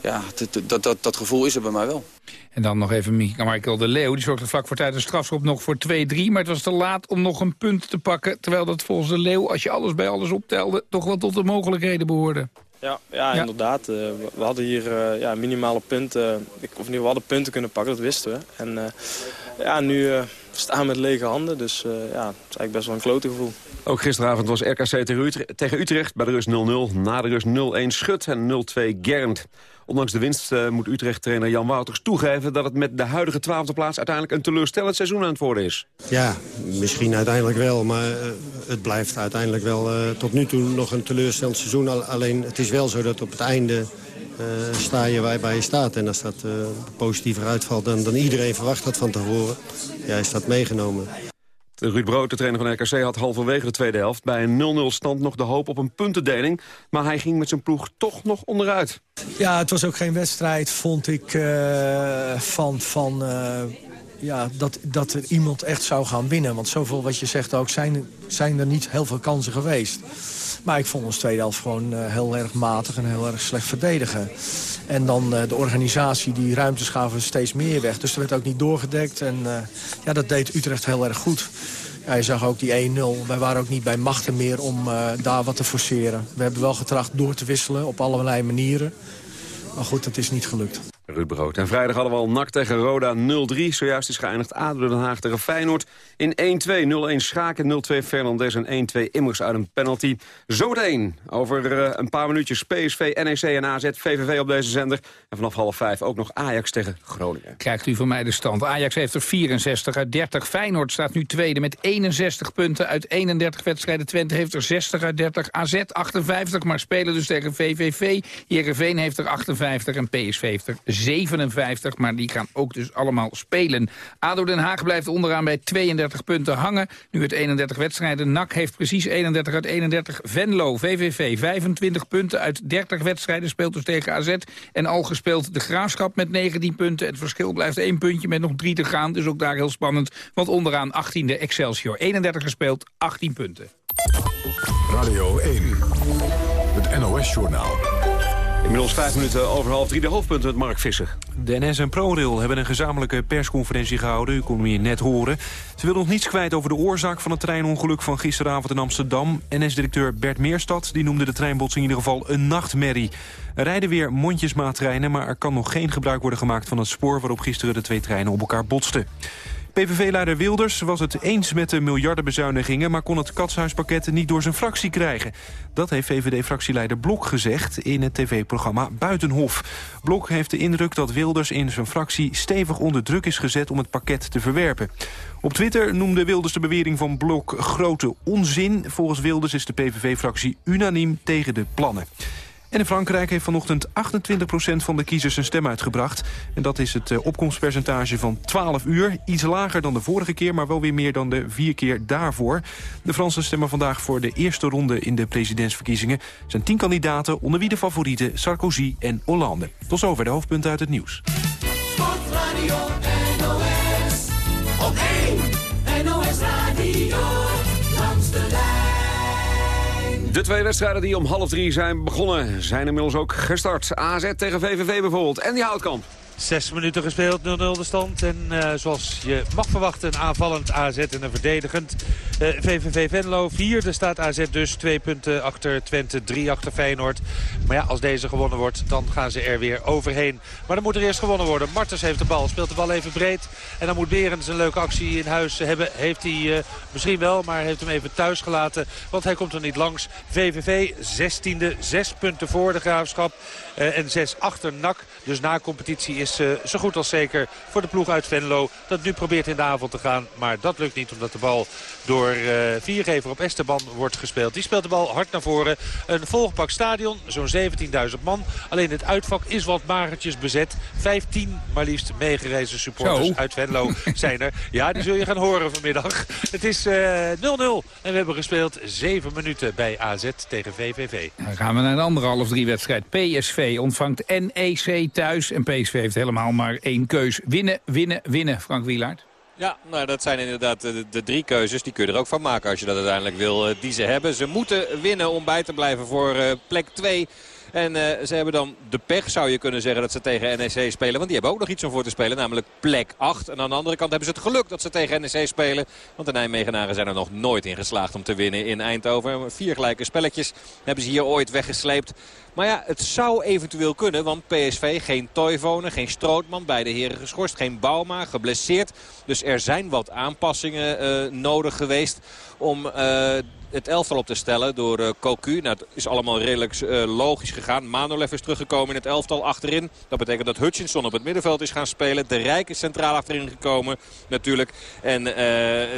ja, dat, dat, dat gevoel is er bij mij wel. En dan nog even Michael de Leeuw. Die zorgde vlak voor tijd een strafschop nog voor 2-3. Maar het was te laat om nog een punt te pakken. Terwijl dat volgens de Leeuw, als je alles bij alles optelde... toch wel tot de mogelijkheden behoorde. Ja, ja, ja. inderdaad. Uh, we hadden hier uh, ja, minimale punten. Of nu, we hadden punten kunnen pakken, dat wisten we. En uh, ja, nu staan we met lege handen. Dus ja, het is eigenlijk best wel een klote gevoel. Ook gisteravond was RKC tegen Utrecht. Bij de rust 0-0, na de rust 0-1 Schut en 0-2 Gernd. Ondanks de winst uh, moet Utrecht-trainer Jan Wouters toegeven... dat het met de huidige twaalfde plaats uiteindelijk een teleurstellend seizoen aan het worden is. Ja, misschien uiteindelijk wel, maar uh, het blijft uiteindelijk wel uh, tot nu toe nog een teleurstellend seizoen. Alleen het is wel zo dat op het einde sta je waar, waar je staat. En als dat positiever uitvalt dan, dan iedereen verwacht had van tevoren, ja, is dat meegenomen. Ruud Brood, de trainer van RKC, had halverwege de tweede helft... bij een 0-0 stand nog de hoop op een puntendeling. Maar hij ging met zijn ploeg toch nog onderuit. Ja, het was ook geen wedstrijd, vond ik, uh, van... van uh, ja, dat, dat er iemand echt zou gaan winnen. Want zoveel wat je zegt ook, zijn, zijn er niet heel veel kansen geweest. Maar ik vond ons tweede helft gewoon uh, heel erg matig en heel erg slecht verdedigen. En dan uh, de organisatie, die ruimtes gaven steeds meer weg. Dus er werd ook niet doorgedekt. En uh, ja, dat deed Utrecht heel erg goed. Ja, je zag ook die 1-0. Wij waren ook niet bij machten meer om daar wat te forceren. We hebben wel getracht door te wisselen op allerlei manieren. Maar goed, dat is niet gelukt. Ruud Brood. En vrijdag hadden we al NAC tegen Roda 0-3. Zojuist is geëindigd ADO Den Haag tegen Feyenoord. In 1-2, 0-1 Schaken, 0-2 Fernandes en 1-2 Immers uit een penalty. Zometeen over uh, een paar minuutjes PSV, NEC en AZ, VVV op deze zender. En vanaf half vijf ook nog Ajax tegen Groningen. Krijgt u van mij de stand. Ajax heeft er 64 uit 30. Feyenoord staat nu tweede met 61 punten uit 31 wedstrijden. Twente heeft er 60 uit 30. AZ 58, maar spelen dus tegen VVV. Heerenveen heeft er 58 en PSV heeft er 57, maar die gaan ook dus allemaal spelen. ADO Den Haag blijft onderaan bij 32 punten hangen. Nu het 31 wedstrijden. NAC heeft precies 31 uit 31. Venlo, VVV, 25 punten uit 30 wedstrijden. Speelt dus tegen AZ. En al gespeeld de Graafschap met 19 punten. Het verschil blijft één puntje met nog drie te gaan. Dus ook daar heel spannend. Want onderaan 18e Excelsior. 31 gespeeld, 18 punten. Radio 1, het NOS-journaal. Inmiddels vijf minuten over half drie de hoofdpunten met Mark Visser. De NS en ProRail hebben een gezamenlijke persconferentie gehouden. U kon hier net horen. Ze willen nog niets kwijt over de oorzaak van het treinongeluk van gisteravond in Amsterdam. NS-directeur Bert Meerstad die noemde de treinbotsing in ieder geval een nachtmerrie. Er rijden weer mondjesmaattreinen, maar er kan nog geen gebruik worden gemaakt van het spoor waarop gisteren de twee treinen op elkaar botsten. PVV-leider Wilders was het eens met de miljardenbezuinigingen... maar kon het katshuispakket niet door zijn fractie krijgen. Dat heeft VVD-fractieleider Blok gezegd in het tv-programma Buitenhof. Blok heeft de indruk dat Wilders in zijn fractie stevig onder druk is gezet... om het pakket te verwerpen. Op Twitter noemde Wilders de bewering van Blok grote onzin. Volgens Wilders is de PVV-fractie unaniem tegen de plannen. En in Frankrijk heeft vanochtend 28% van de kiezers een stem uitgebracht. En dat is het eh, opkomstpercentage van 12 uur. Iets lager dan de vorige keer, maar wel weer meer dan de vier keer daarvoor. De Fransen stemmen vandaag voor de eerste ronde in de presidentsverkiezingen. Er zijn tien kandidaten, onder wie de favorieten Sarkozy en Hollande. Tot zover de hoofdpunten uit het nieuws. De twee wedstrijden die om half drie zijn begonnen... zijn inmiddels ook gestart. AZ tegen VVV bijvoorbeeld. En die Houtkamp. Zes minuten gespeeld, 0-0 de stand. En uh, zoals je mag verwachten, een aanvallend AZ en een verdedigend VVV Venlo. Vierde staat AZ dus, twee punten achter Twente, drie achter Feyenoord. Maar ja, als deze gewonnen wordt, dan gaan ze er weer overheen. Maar dan moet er eerst gewonnen worden. Martens heeft de bal, speelt de bal even breed. En dan moet Berends een leuke actie in huis hebben. Heeft hij uh, misschien wel, maar heeft hem even thuis gelaten. Want hij komt er niet langs. VVV 16e, zes punten voor de Graafschap. En zes achter NAC. Dus na competitie is uh, zo goed als zeker voor de ploeg uit Venlo. Dat nu probeert in de avond te gaan. Maar dat lukt niet omdat de bal door uh, viergever op Esteban wordt gespeeld. Die speelt de bal hard naar voren. Een volgepakt stadion, zo'n 17.000 man. Alleen het uitvak is wat magertjes bezet. 15 maar liefst meegerezen supporters zo. uit Venlo <laughs> zijn er. Ja, die zul je gaan horen vanmiddag. Het is 0-0 uh, en we hebben gespeeld 7 minuten bij AZ tegen VVV. Dan gaan we naar de andere half drie wedstrijd. PSV ontvangt NEC thuis en PSV heeft helemaal maar één keus. Winnen, winnen, winnen, Frank Wielaert. Ja, nou, dat zijn inderdaad de, de, drie keuzes. Die kun je er ook van maken als je dat uiteindelijk wil, uh, die ze hebben. Ze moeten winnen om bij te blijven voor uh, plek 2. En uh, ze hebben dan de pech, zou je kunnen zeggen, dat ze tegen NEC spelen. Want die hebben ook nog iets om voor te spelen, namelijk plek 8. En aan de andere kant hebben ze het geluk dat ze tegen NEC spelen. Want de Nijmegenaren zijn er nog nooit in geslaagd om te winnen in Eindhoven. Vier gelijke spelletjes hebben ze hier ooit weggesleept. Maar ja, het zou eventueel kunnen, want PSV geen Toivonen, geen Strootman. Beide heren geschorst, geen Bauma, geblesseerd. Dus er zijn wat aanpassingen uh, nodig geweest om... Uh, het elftal op te stellen door uh, Cocu. Nou, het is allemaal redelijk uh, logisch gegaan. Manolev is teruggekomen in het elftal achterin. Dat betekent dat Hutchinson op het middenveld is gaan spelen. De Rijk is centraal achterin gekomen natuurlijk. En uh,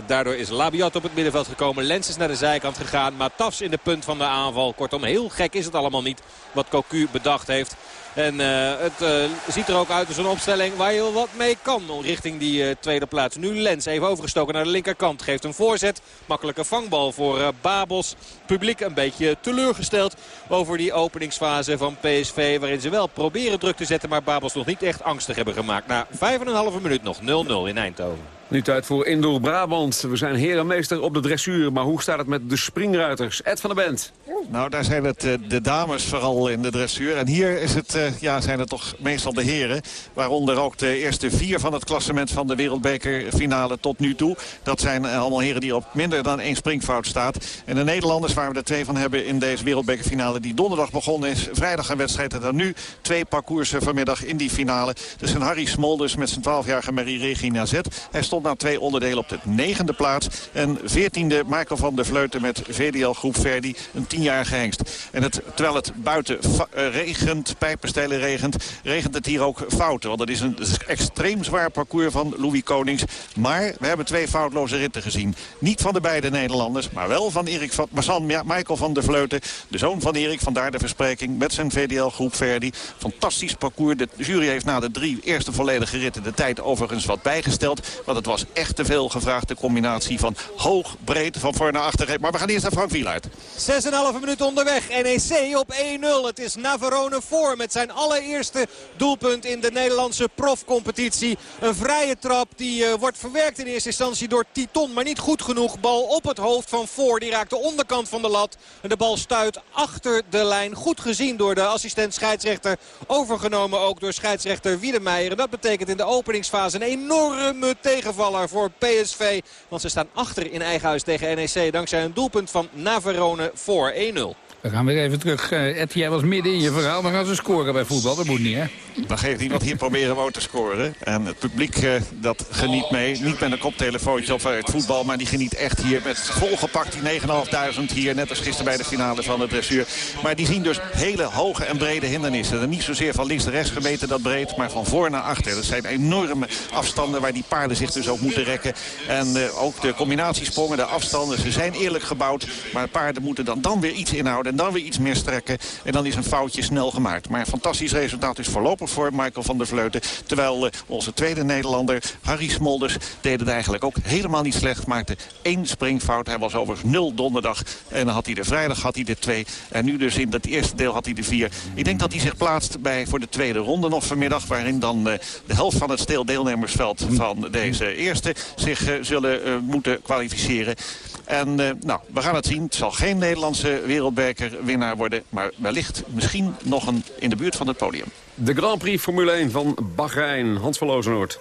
daardoor is Labiat op het middenveld gekomen. Lens is naar de zijkant gegaan. Maar Tafs in de punt van de aanval. Kortom, heel gek is het allemaal niet wat Cocu bedacht heeft. En uh, het uh, ziet er ook uit als een opstelling waar je wel wat mee kan richting die uh, tweede plaats. Nu Lens even overgestoken naar de linkerkant. Geeft een voorzet. Makkelijke vangbal voor Babels. Publiek een beetje teleurgesteld over die openingsfase van PSV. Waarin ze wel proberen druk te zetten. Maar Babels nog niet echt angstig hebben gemaakt. Na vijf en een halve minuut nog 0-0 in Eindhoven. Nu tijd voor Indoor Brabant. We zijn herenmeester op de dressuur. Maar hoe staat het met de springruiters? Ed van der Bent. Nou, daar zijn het de dames vooral in de dressuur. En hier is het, ja, zijn het toch meestal de heren. Waaronder ook de eerste vier van het klassement van de wereldbekerfinale tot nu toe. Dat zijn allemaal heren die op minder dan één springfout staat. En de Nederlanders, waar we er twee van hebben in deze wereldbekerfinale... die donderdag begonnen is, vrijdag een wedstrijd. En dan nu twee parcoursen vanmiddag in die finale. Dus een Harry Smolders met zijn 12-jarige Marie-Regina Z. Hij stond na twee onderdelen op de negende plaats. En veertiende Michael van der Vleuten met VDL Groep Verdi, een tienjarige hengst. En het, terwijl het buiten regent, pijperstijlen regent, regent het hier ook fouten. Want het is een extreem zwaar parcours van Louis Konings. Maar we hebben twee foutloze ritten gezien. Niet van de beide Nederlanders, maar wel van Erik van, ja, Michael van der Vleuten. De zoon van Erik, vandaar de verspreking met zijn VDL Groep Verdi. Fantastisch parcours. De jury heeft na de drie eerste volledige ritten de tijd overigens wat bijgesteld. Want het was echt te veel gevraagd. De combinatie van hoog, breed, van voor naar achter. Maar we gaan eerst naar Frank Wieluid. 6,5 minuten onderweg. NEC op 1-0. Het is Navarone voor met zijn allereerste doelpunt in de Nederlandse profcompetitie. Een vrije trap die uh, wordt verwerkt in eerste instantie door Titon. Maar niet goed genoeg. Bal op het hoofd van voor. Die raakt de onderkant van de lat. En de bal stuit achter de lijn. Goed gezien door de assistent scheidsrechter. Overgenomen ook door scheidsrechter Wiedemeijer. En dat betekent in de openingsfase een enorme voor PSV. Want ze staan achter in eigen huis tegen NEC. Dankzij een doelpunt van Navarone voor 1-0. We gaan weer even terug. Uh, Ed, jij was midden in je verhaal. Dan gaan ze scoren bij voetbal. Dat moet niet, hè? Dat geeft niet, want hier proberen ook te scoren. En het publiek uh, dat geniet mee. Niet met een koptelefoontje op het voetbal. Maar die geniet echt hier met volgepakt die 9.500 hier. Net als gisteren bij de finale van de dressuur. Maar die zien dus hele hoge en brede hindernissen. En niet zozeer van links naar rechts gemeten dat breed. Maar van voor naar achter. Dat zijn enorme afstanden waar die paarden zich dus ook moeten rekken. En uh, ook de combinatiesprongen, de afstanden. Ze zijn eerlijk gebouwd. Maar paarden moeten dan, dan weer iets inhouden. En dan weer iets meer strekken. En dan is een foutje snel gemaakt. Maar een fantastisch resultaat is voorlopig voor Michael van der Vleuten. Terwijl uh, onze tweede Nederlander, Harry Smolders, deed het eigenlijk ook helemaal niet slecht. Maakte één springfout. Hij was overigens nul donderdag. En dan had hij de vrijdag had hij de twee. En nu dus in het eerste deel had hij de vier. Ik denk dat hij zich plaatst bij voor de tweede ronde nog vanmiddag. Waarin dan uh, de helft van het steel deelnemersveld van deze eerste zich uh, zullen moeten kwalificeren. En nou, we gaan het zien. Het zal geen Nederlandse wereldbekerwinnaar worden. Maar wellicht misschien nog een in de buurt van het podium. De Grand Prix Formule 1 van Bahrein. Hans van Lozenoord.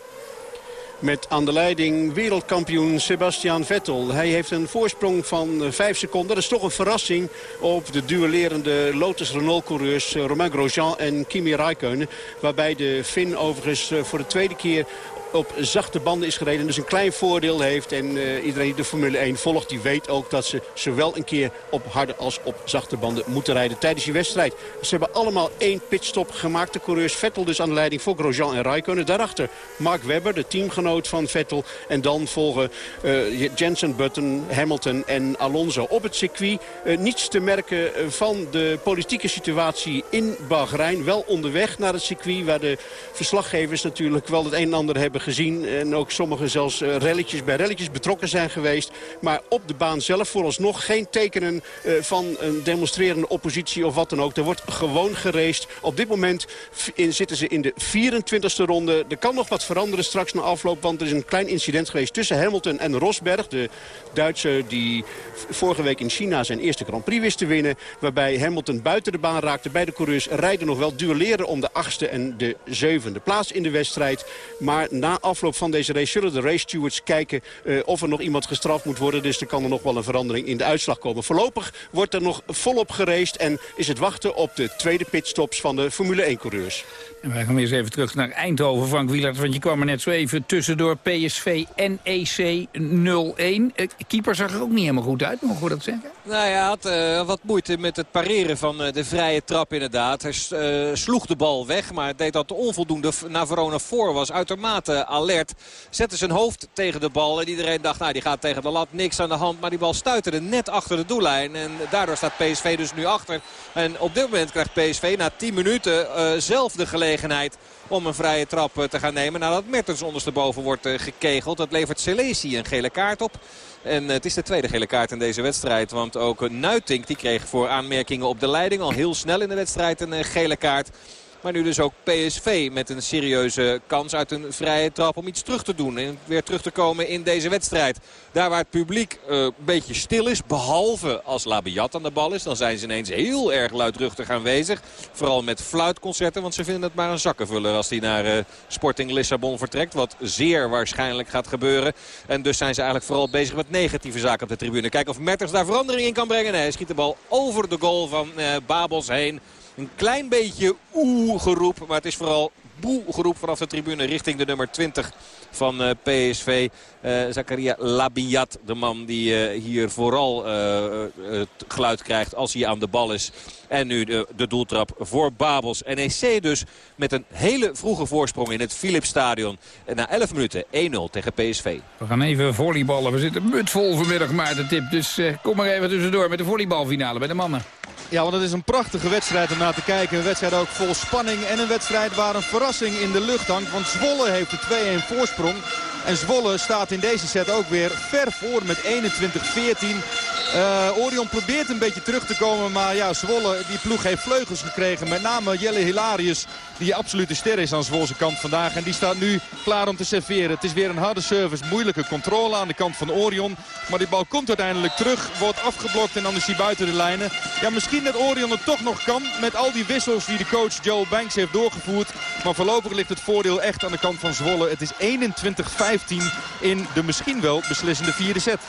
Met aan de leiding wereldkampioen Sebastian Vettel. Hij heeft een voorsprong van 5 seconden. Dat is toch een verrassing op de duellerende Lotus Renault-coureurs Romain Grosjean en Kimi Raikkonen. Waarbij de Finn overigens voor de tweede keer op zachte banden is gereden. Dus een klein voordeel heeft. En uh, iedereen die de Formule 1 volgt, die weet ook dat ze zowel een keer op harde als op zachte banden moeten rijden tijdens die wedstrijd. Ze hebben allemaal één pitstop gemaakt. De coureurs Vettel dus aan de leiding voor Grosjean en Raikkonen. Daarachter Mark Webber, de teamgenoot van Vettel. En dan volgen uh, Jensen, Button, Hamilton en Alonso. Op het circuit uh, niets te merken van de politieke situatie in Bahrein. Wel onderweg naar het circuit waar de verslaggevers natuurlijk wel het een en ander hebben gezien. En ook sommigen zelfs uh, relletjes bij relletjes betrokken zijn geweest. Maar op de baan zelf vooralsnog geen tekenen uh, van een demonstrerende oppositie of wat dan ook. Er wordt gewoon gereest. Op dit moment zitten ze in de 24e ronde. Er kan nog wat veranderen straks na afloop. Want er is een klein incident geweest tussen Hamilton en Rosberg. De Duitser die vorige week in China zijn eerste Grand Prix wist te winnen. Waarbij Hamilton buiten de baan raakte. Beide coureurs rijden nog wel duelleren om de achtste en de zevende plaats in de wedstrijd. Maar na afloop van deze race zullen de race stewards kijken uh, of er nog iemand gestraft moet worden. Dus er kan er nog wel een verandering in de uitslag komen. Voorlopig wordt er nog volop geraced en is het wachten op de tweede pitstops van de Formule 1-coureurs. En wij gaan weer eens even terug naar Eindhoven, Frank Wielert. Want je kwam er net zo even tussendoor PSV NEC 0-1. keeper zag er ook niet helemaal goed uit, mogen we dat zeggen? Nou ja, had uh, wat moeite met het pareren van uh, de vrije trap inderdaad. Hij sloeg de bal weg, maar deed dat onvoldoende. Navarone voor was uitermate alert. Zette zijn hoofd tegen de bal en iedereen dacht, nou die gaat tegen de lat, niks aan de hand. Maar die bal stuiterde net achter de doellijn en daardoor staat PSV dus nu achter. En op dit moment krijgt PSV na 10 minuten zelf de gelegenheid om een vrije trap te gaan nemen. Nadat Mertens ondersteboven wordt gekegeld. Dat levert Celesi een gele kaart op. En het is de tweede gele kaart in deze wedstrijd. Want ook Nuitink die kreeg voor aanmerkingen op de leiding al heel snel in de wedstrijd een gele kaart. Maar nu dus ook PSV met een serieuze kans uit een vrije trap om iets terug te doen. En weer terug te komen in deze wedstrijd. Daar waar het publiek uh, een beetje stil is. Behalve als Labiat aan de bal is. Dan zijn ze ineens heel erg luidruchtig aanwezig. Vooral met fluitconcerten. Want ze vinden het maar een zakkenvuller als hij naar uh, Sporting Lissabon vertrekt. Wat zeer waarschijnlijk gaat gebeuren. En dus zijn ze eigenlijk vooral bezig met negatieve zaken op de tribune. Kijken of Mertens daar verandering in kan brengen. Nee, hij schiet de bal over de goal van uh, Babels heen. Een klein beetje oeh geroep. Maar het is vooral boe geroep vanaf de tribune richting de nummer 20 van uh, PSV. Uh, Zakaria Labiat, de man die uh, hier vooral het geluid krijgt als hij aan de bal is. En nu de, de doeltrap voor Babels. NEC dus met een hele vroege voorsprong in het Philipsstadion. En na 11 minuten 1-0 tegen PSV. We gaan even volleyballen. We zitten mutvol vanmiddag, Maarten Tip. Dus kom maar even tussendoor met de volleybalfinale bij de mannen. Ja, want het is een prachtige wedstrijd om naar te kijken. Een wedstrijd ook vol spanning. En een wedstrijd waar een verrassing in de lucht hangt. Want Zwolle heeft de 2-1 voorsprong. En Zwolle staat in deze set ook weer ver voor met 21-14. Uh, Orion probeert een beetje terug te komen. Maar ja, Zwolle, die ploeg heeft vleugels gekregen. Met name Jelle Hilarius, die absolute ster is aan Zwolse kant vandaag. En die staat nu klaar om te serveren. Het is weer een harde service, moeilijke controle aan de kant van Orion. Maar die bal komt uiteindelijk terug, wordt afgeblokt en dan is hij buiten de lijnen. Ja, misschien dat Orion het toch nog kan met al die wissels die de coach Joe Banks heeft doorgevoerd. Maar voorlopig ligt het voordeel echt aan de kant van Zwolle. Het is 21-15 in de misschien wel beslissende vierde set.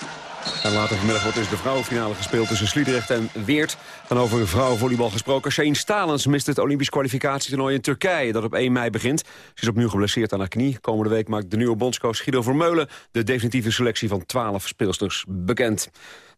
En later vanmiddag wordt dus de vrouwenfinale gespeeld tussen Sliedrecht en Weert. Dan over vrouwenvolleybal gesproken. Shane Stalens mist het Olympisch kwalificatietoernooi in Turkije... dat op 1 mei begint. Ze is opnieuw geblesseerd aan haar knie. Komende week maakt de nieuwe bondscoach Guido Vermeulen... de definitieve selectie van 12 speelsters bekend.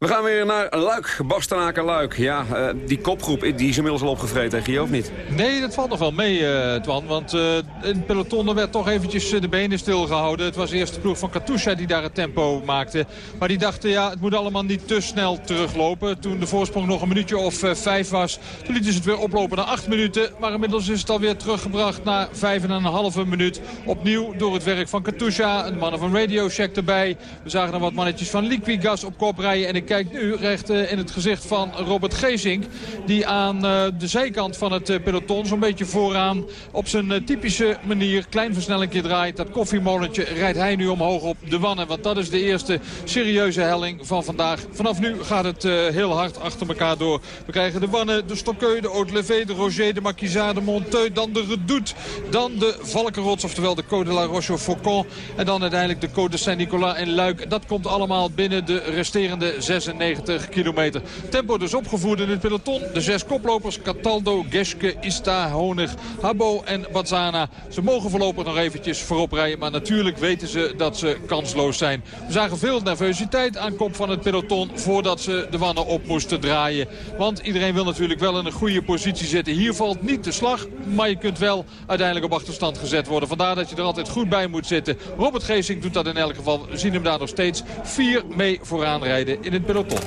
We gaan weer naar Luik, Bastenaken Luik. Ja, uh, die kopgroep die is inmiddels al opgevreten, Gio, of niet? Nee, dat valt nog wel mee, uh, Twan. Want uh, in het peloton werd toch eventjes de benen stilgehouden. Het was eerst de ploeg van Katusha die daar het tempo maakte. Maar die dachten, ja, het moet allemaal niet te snel teruglopen. Toen de voorsprong nog een minuutje of vijf was, toen lieten ze het weer oplopen naar acht minuten. Maar inmiddels is het alweer teruggebracht naar vijf en een halve minuut. Opnieuw door het werk van Katusha. De mannen van Radio Shack erbij. We zagen dan wat mannetjes van Liquigas op kop rijden. En ik kijkt nu recht eh, in het gezicht van Robert Geesink. Die aan eh, de zijkant van het eh, peloton, zo'n beetje vooraan... op zijn typische manier, klein versnellingje draait. Dat koffiemolentje rijdt hij nu omhoog op de wannen. Want dat is de eerste serieuze helling van vandaag. Vanaf nu gaat het heel hard achter elkaar door. We krijgen de wannen, de Stokkeu, de Haute-Levé, de Roger, de Marquisard, de Monteux... dan de Redoute, dan de Valkenrots, oftewel de Côte de la Roche-Faucon... en dan uiteindelijk de Côte de Saint-Nicolas en Luik. Dat komt allemaal binnen de resterende 96 kilometer. Tempo dus opgevoerd in het peloton. De zes koplopers Cataldo, Geske, Ista, Honig, Habo en Bazzana. Ze mogen voorlopig nog eventjes voorop rijden. Maar natuurlijk weten ze dat ze kansloos zijn. We zagen veel nervositeit aan kop van het peloton voordat ze de wannen op moesten draaien. Want iedereen wil natuurlijk wel in een goede positie zitten. Hier valt niet de slag, maar je kunt wel uiteindelijk op achterstand gezet worden. Vandaar dat je er altijd goed bij moet zitten. Robert Geesink doet dat in elk geval. We zien hem daar nog steeds vier mee vooraan rijden in het peloton.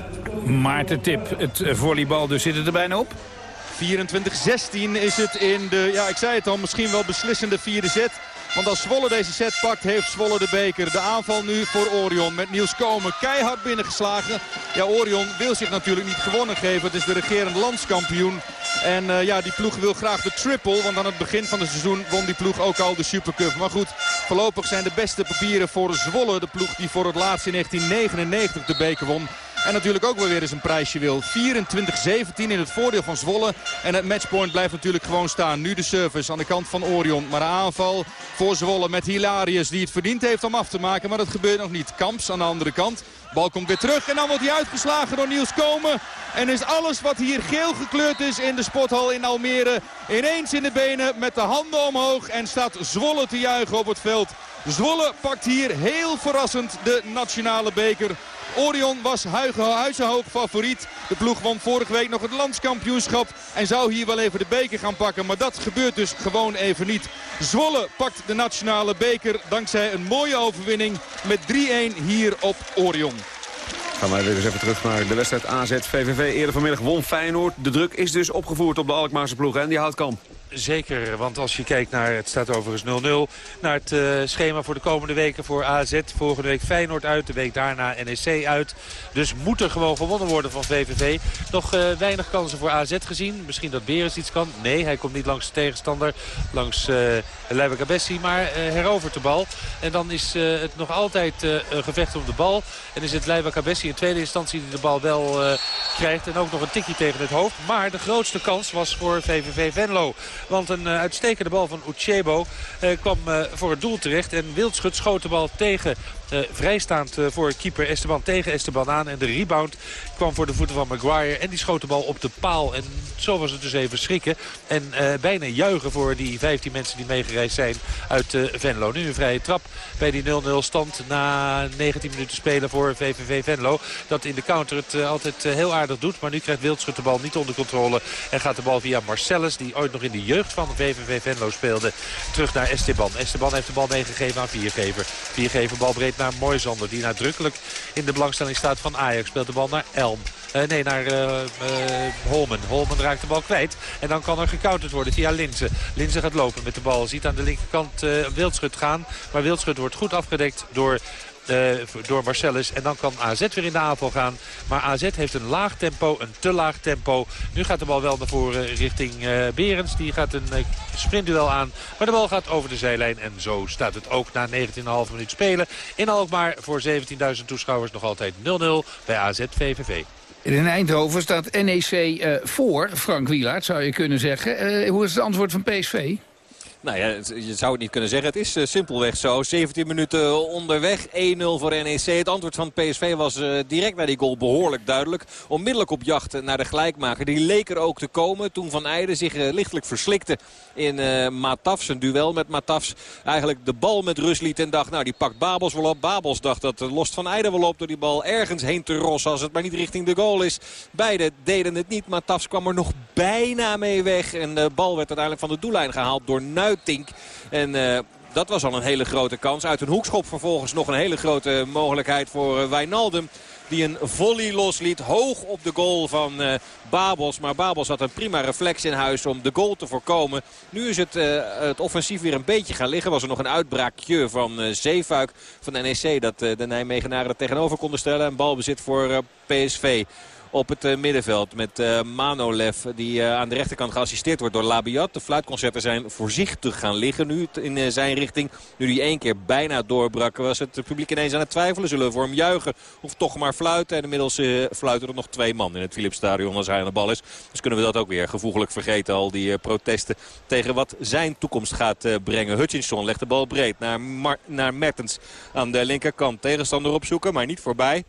Maarten Tip, het volleybal dus zit het er bijna op? 24-16 is het in de, ja ik zei het al, misschien wel beslissende vierde set. Want als Zwolle deze set pakt, heeft Zwolle de beker. De aanval nu voor Orion met Niels Komen. Keihard binnengeslagen. Ja, Orion wil zich natuurlijk niet gewonnen geven. Het is de regerend landskampioen. En uh, ja, die ploeg wil graag de triple. Want aan het begin van het seizoen won die ploeg ook al de Supercup. Maar goed, voorlopig zijn de beste papieren voor Zwolle. De ploeg die voor het laatst in 1999 de beker won. En natuurlijk ook wel weer eens een prijsje wil. 24-17 in het voordeel van Zwolle. En het matchpoint blijft natuurlijk gewoon staan. Nu de service aan de kant van Orion. Maar de aanval voor Zwolle met Hilarius die het verdiend heeft om af te maken. Maar dat gebeurt nog niet. Kamps aan de andere kant. Bal komt weer terug en dan wordt hij uitgeslagen door Niels Komen. En is alles wat hier geel gekleurd is in de sporthal in Almere ineens in de benen met de handen omhoog. En staat Zwolle te juichen op het veld. Zwolle pakt hier heel verrassend de nationale beker. Orion was huizenhoog favoriet. De ploeg won vorige week nog het landskampioenschap. En zou hier wel even de beker gaan pakken. Maar dat gebeurt dus gewoon even niet. Zwolle pakt de nationale beker dankzij een mooie overwinning met 3-1 hier op Orion. Gaan wij weer eens even terug naar de wedstrijd AZ-VVV. Eerder vanmiddag won Feyenoord. De druk is dus opgevoerd op de Alkmaarse ploeg en die houdt kamp. Zeker, want als je kijkt naar, het staat overigens 0-0, naar het uh, schema voor de komende weken voor AZ. Volgende week Feyenoord uit, de week daarna NEC uit. Dus moet er gewoon gewonnen worden van VVV. Nog uh, weinig kansen voor AZ gezien. Misschien dat Berens iets kan. Nee, hij komt niet langs de tegenstander, langs uh, Leiva Cabessi, maar herovert de bal. En dan is het nog altijd een gevecht om de bal. En is het Leiva Cabessi in tweede instantie die de bal wel krijgt. En ook nog een tikje tegen het hoofd. Maar de grootste kans was voor VVV Venlo. Want een uh, uitstekende bal van Uchebo uh, kwam uh, voor het doel terecht. En Wildschut schoot de bal tegen vrijstaand voor keeper Esteban tegen Esteban aan. En de rebound kwam voor de voeten van Maguire. En die schoot de bal op de paal. En zo was het dus even schrikken. En bijna juichen voor die 15 mensen die meegereisd zijn uit Venlo. Nu een vrije trap bij die 0-0 stand na 19 minuten spelen voor VVV Venlo. Dat in de counter het altijd heel aardig doet. Maar nu krijgt Wildschut de bal niet onder controle. En gaat de bal via Marcellus, die ooit nog in de jeugd van VVV Venlo speelde, terug naar Esteban. Esteban heeft de bal meegegeven aan Viergever. Viergever bal breed naar Moisander. Die nadrukkelijk in de belangstelling staat van Ajax. Speelt de bal naar Elm. Uh, nee, naar uh, uh, Holmen. Holmen raakt de bal kwijt. En dan kan er gecounterd worden via Linzen. Linzen gaat lopen met de bal. Ziet aan de linkerkant Wildschut gaan. Maar Wildschut wordt goed afgedekt door door Marcellus. En dan kan AZ weer in de aanval gaan. Maar AZ heeft een laag tempo, een te laag tempo. Nu gaat de bal wel naar voren richting uh, Berends. Die gaat een uh, sprintduel aan. Maar de bal gaat over de zijlijn. En zo staat het ook na 19,5 minuut spelen. In Alkmaar voor 17.000 toeschouwers nog altijd 0-0 bij AZ VVV. In Eindhoven staat NEC voor Frank Wielaert, zou je kunnen zeggen. hoe is het antwoord van PSV? Nou ja, je zou het niet kunnen zeggen. Het is uh, simpelweg zo. 17 minuten onderweg. 1-0 voor NEC. Het antwoord van PSV was uh, direct na die goal behoorlijk duidelijk. Onmiddellijk op jacht naar de gelijkmaker. Die leek er ook te komen toen Van Eijden zich lichtelijk verslikte in Matafs. Een duel met Matafs. Eigenlijk de bal met rust liet en dacht, nou die pakt Babels wel op. Babels dacht dat lost Van Eijden wel op door die bal ergens heen te rossen. Als het maar niet richting de goal is. Beide deden het niet. Matafs kwam er nog bijna mee weg. En de bal werd uiteindelijk van de doellijn gehaald door Nuitink. En... Uh, dat was al een hele grote kans. Uit een hoekschop vervolgens nog een hele grote mogelijkheid voor uh, Wijnaldum. Die een volley losliet. Hoog op de goal van uh, Babels. Maar Babels had een prima reflex in huis om de goal te voorkomen. Nu is het, het offensief weer een beetje gaan liggen. Was er nog een uitbraakje van uh, Zeefuik van de NEC. Dat de Nijmegenaren er tegenover konden stellen. Een balbezit voor PSV op het uh, middenveld. Met uh, Manolev die uh, aan de rechterkant geassisteerd wordt door Labiat. De fluitconcerten zijn voorzichtig gaan liggen nu in zijn richting. Nu die één keer bijna doorbrak was het publiek ineens aan het twijfelen. Zullen we voor hem juichen of toch maar fluiten. En inmiddels fluiten er nog twee man in het Philipsstadion als hij aan de bal is. Dus kunnen we dat ook weer gevoeglijk vergeten. Al die protesten tegen wat zijn toekomst gaat brengen. Hutchinson legt de bal breed naar, naar Mertens aan de linkerkant. Tegenstander opzoeken, maar niet voorbij.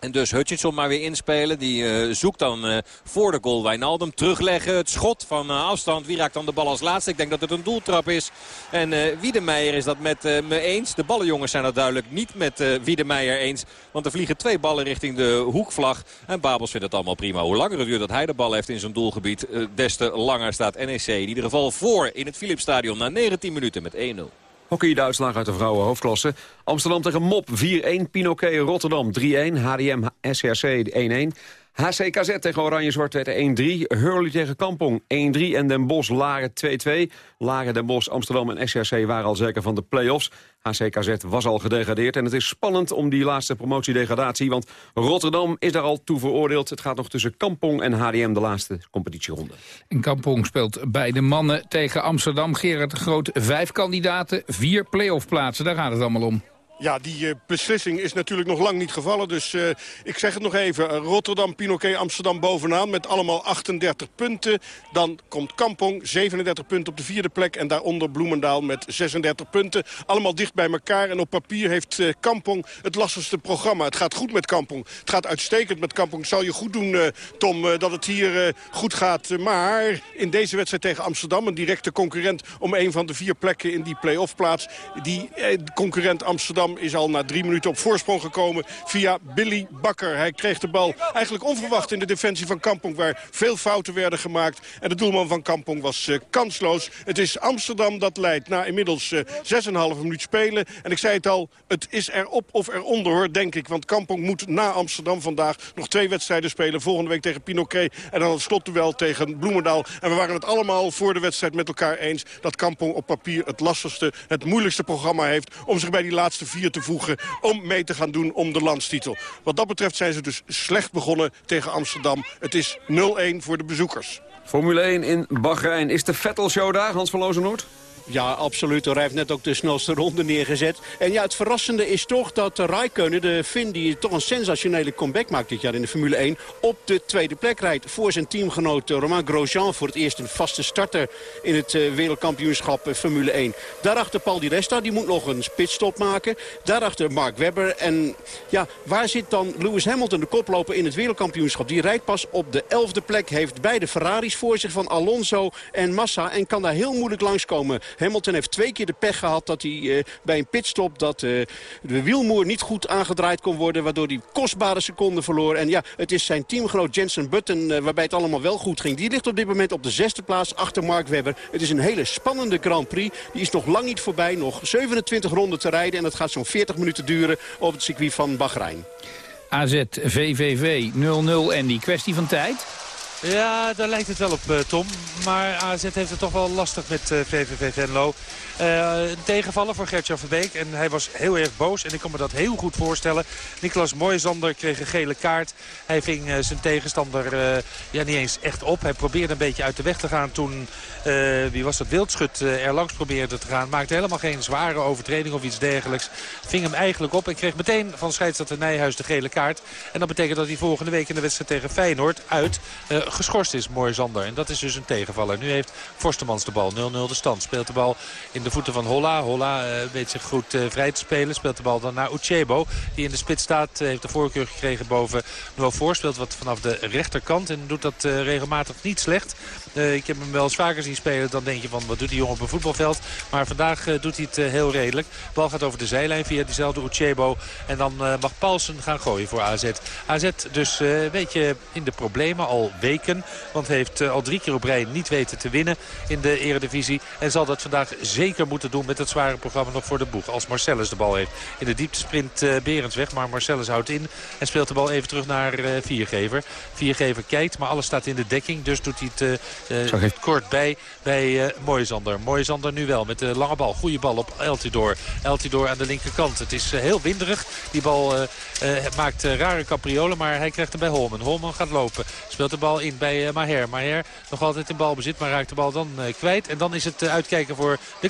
En dus Hutchinson maar weer inspelen. Die uh, zoekt dan uh, voor de goal Wijnaldum. Terugleggen. Het schot van uh, afstand. Wie raakt dan de bal als laatste? Ik denk dat het een doeltrap is. En Wiedemeijer is dat met me eens. De ballenjongens zijn dat duidelijk niet met Wiedemeijer eens. Want er vliegen twee ballen richting de hoekvlag. En Babels vindt het allemaal prima. Hoe langer het duurt dat hij de bal heeft in zijn doelgebied... des te langer staat NEC in ieder geval voor in het Philipsstadion. Na 19 minuten met 1-0. Hockey de uit de vrouwenhoofdklasse. Amsterdam tegen Mop 4-1. Pinoquet Rotterdam 3-1. HDM SRC 1-1. HCKZ tegen Oranje-Zwart werd 1-3. Hurley tegen Kampong 1-3. En Den Bosch Laren 2-2. Laren, Den Bosch, Amsterdam en SRC waren al zeker van de play-offs. HCKZ was al gedegradeerd. En het is spannend om die laatste promotiedegradatie. Want Rotterdam is daar al toe veroordeeld. Het gaat nog tussen Kampong en HDM de laatste competitieronde. En Kampong speelt bij de mannen tegen Amsterdam. Gerard de Groot, vijf kandidaten, vier play-off plaatsen. Daar gaat het allemaal om. Ja, die uh, beslissing is natuurlijk nog lang niet gevallen. Dus uh, ik zeg het nog even. Rotterdam, Pinoquet, Amsterdam bovenaan met allemaal 38 punten. Dan komt Kampong, 37 punten op de vierde plek. En daaronder Bloemendaal met 36 punten. Allemaal dicht bij elkaar. En op papier heeft uh, Kampong het lastigste programma. Het gaat goed met Kampong. Het gaat uitstekend met Kampong. Zal je goed doen, Tom, dat het hier goed gaat. maar in deze wedstrijd tegen Amsterdam... een directe concurrent om een van de vier plekken in die play-off plaats... die concurrent Amsterdam is al na drie minuten op voorsprong gekomen via Billy Bakker. Hij kreeg de bal eigenlijk onverwacht in de defensie van Kampong... waar veel fouten werden gemaakt. En de doelman van Kampong was uh, kansloos. Het is Amsterdam dat leidt na inmiddels uh, eh, 6,5 minuut spelen. En ik zei het al, het is erop of eronder hoor, denk ik. Want Kampong moet na Amsterdam vandaag nog twee wedstrijden spelen. Volgende week tegen Pinoquet en dan het slotduel tegen Bloemendaal. En we waren het allemaal voor de wedstrijd met elkaar eens... dat Kampong op papier het lastigste, het moeilijkste programma heeft... om zich bij die laatste vier te voegen om mee te gaan doen om de landstitel. Wat dat betreft zijn ze dus slecht begonnen tegen Amsterdam. Het is 0-1 voor de bezoekers. Formule 1 in Bahrein. Is de Vettel-show daar, Hans van Lozenoord? Ja, absoluut. Hij heeft net ook de snelste ronde neergezet. En ja, het verrassende is toch dat Raikkonen, de Finn... die toch een sensationele comeback maakt dit jaar in de Formule 1... op de tweede plek rijdt voor zijn teamgenoot Romain Grosjean... voor het eerst een vaste starter in het eh, wereldkampioenschap eh, Formule 1. Daarachter Paul Di Resta, die moet nog een pitstop maken. Daarachter Mark Webber. En ja, waar zit dan Lewis Hamilton, de koploper in het wereldkampioenschap? Die rijdt pas op de elfde plek, heeft beide Ferraris voor zich van Alonso en Massa... en kan daar heel moeilijk langskomen. Hamilton heeft twee keer de pech gehad dat hij uh, bij een pitstop... dat uh, de wielmoer niet goed aangedraaid kon worden... waardoor hij kostbare seconden verloor. En ja, het is zijn teamgenoot Jensen Button uh, waarbij het allemaal wel goed ging. Die ligt op dit moment op de zesde plaats achter Mark Webber. Het is een hele spannende Grand Prix. Die is nog lang niet voorbij. Nog 27 ronden te rijden. En het gaat zo'n 40 minuten duren op het circuit van Bahrein. AZ, VVV 0-0 en die kwestie van tijd... Ja, daar lijkt het wel op, uh, Tom. Maar AZ heeft het toch wel lastig met VVV Venlo. Een tegenvaller voor Gertjan Verbeek. En hij was heel erg boos. En ik kan me dat heel goed voorstellen. Niklas Mooijzander kreeg een gele kaart. Hij ving uh, zijn tegenstander uh, ja, niet eens echt op. Hij probeerde een beetje uit de weg te gaan toen... wie was dat? Wildschut er langs probeerde te gaan. Maakte helemaal geen zware overtreding of iets dergelijks. Ving hem eigenlijk op en kreeg meteen van scheidsrechter Nijhuis de gele kaart. En dat betekent dat hij volgende week in de wedstrijd tegen Feyenoord uit geschorst is, mooi Zander. En dat is dus een tegenvaller. Nu heeft Forstemans de bal. 0-0 de stand. Speelt de bal in de voeten van Holla. Holla weet zich goed vrij te spelen. Speelt de bal dan naar Uchebo. Die in de spits staat. heeft de voorkeur gekregen boven Nouveau Speelt wat vanaf de rechterkant. En doet dat regelmatig niet slecht. ik heb hem wel eens vaker zien spelen. Dan denk je van wat doet die jongen op een voetbalveld. Maar vandaag doet hij het heel redelijk. De bal gaat over de zijlijn via diezelfde Uchebo. En dan mag Paulsen gaan gooien voor AZ. AZ dus een beetje in de problemen al weken. Want heeft al drie keer op rij niet weten te winnen in de eredivisie. En zal dat vandaag zeker moeten doen met het zware programma nog voor de boeg. Als Marcellus de bal heeft. In de diepte sprint uh, Berends weg, maar Marcellus houdt in. En speelt de bal even terug naar uh, Viergever. Viergever kijkt, maar alles staat in de dekking. Dus doet hij het uh, kort bij bij uh, Moisander. Moisander nu wel met de lange bal. Goede bal op Eltidoor. Eltidoor aan de linkerkant. Het is heel winderig. Die bal maakt rare capriolen, maar hij krijgt hem bij Holman. Holman gaat lopen. Speelt de bal in bij Maher. Maher nog altijd in balbezit, maar raakt de bal dan kwijt. En dan is het uitkijken voor de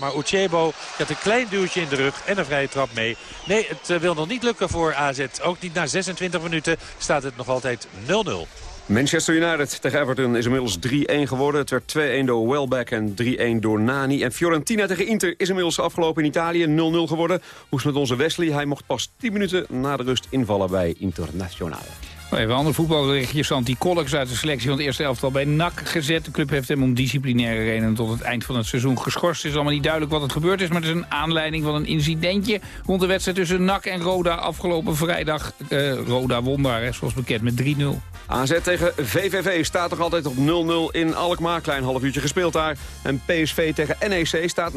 Maar Uchebo gaat een klein duwtje in de rug en een vrije trap mee. Nee, het wil nog niet lukken voor AZ. Ook niet na 26 minuten staat het nog altijd 0-0. Manchester United tegen Everton is inmiddels 3-1 geworden. Het werd 2-1 door Welbeck en 3-1 door Nani. En Fiorentina tegen Inter is inmiddels afgelopen in Italië. 0-0 geworden. Hoe is met onze Wesley? Hij mocht pas 10 minuten na de rust invallen bij Internationale. Even een ander voetbalberichtje. Santi Kolks uit de selectie van het eerste elftal bij NAC gezet. De club heeft hem om disciplinaire redenen tot het eind van het seizoen geschorst. Het is allemaal niet duidelijk wat het gebeurd is, maar het is een aanleiding van een incidentje rond de wedstrijd tussen NAC en Roda afgelopen vrijdag. Uh, Roda won daar, zoals bekend, met 3-0. AZ tegen VVV staat nog altijd op 0-0 in Alkmaar. Klein half uurtje gespeeld daar. En PSV tegen NEC staat 0-1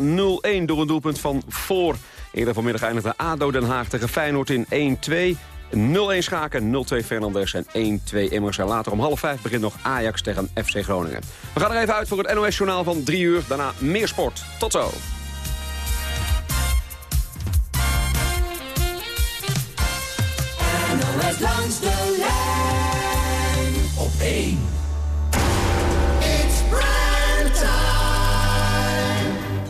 door een doelpunt van voor. Eerder vanmiddag eindigde ADO Den Haag tegen Feyenoord in 1-2. 0-1 Schaken, 0-2 Fernandes en 1-2 Immers. En later om half vijf begint nog Ajax tegen FC Groningen. We gaan er even uit voor het NOS-journaal van 3 uur. Daarna meer sport. Tot zo. NOS langs de lijn op 1.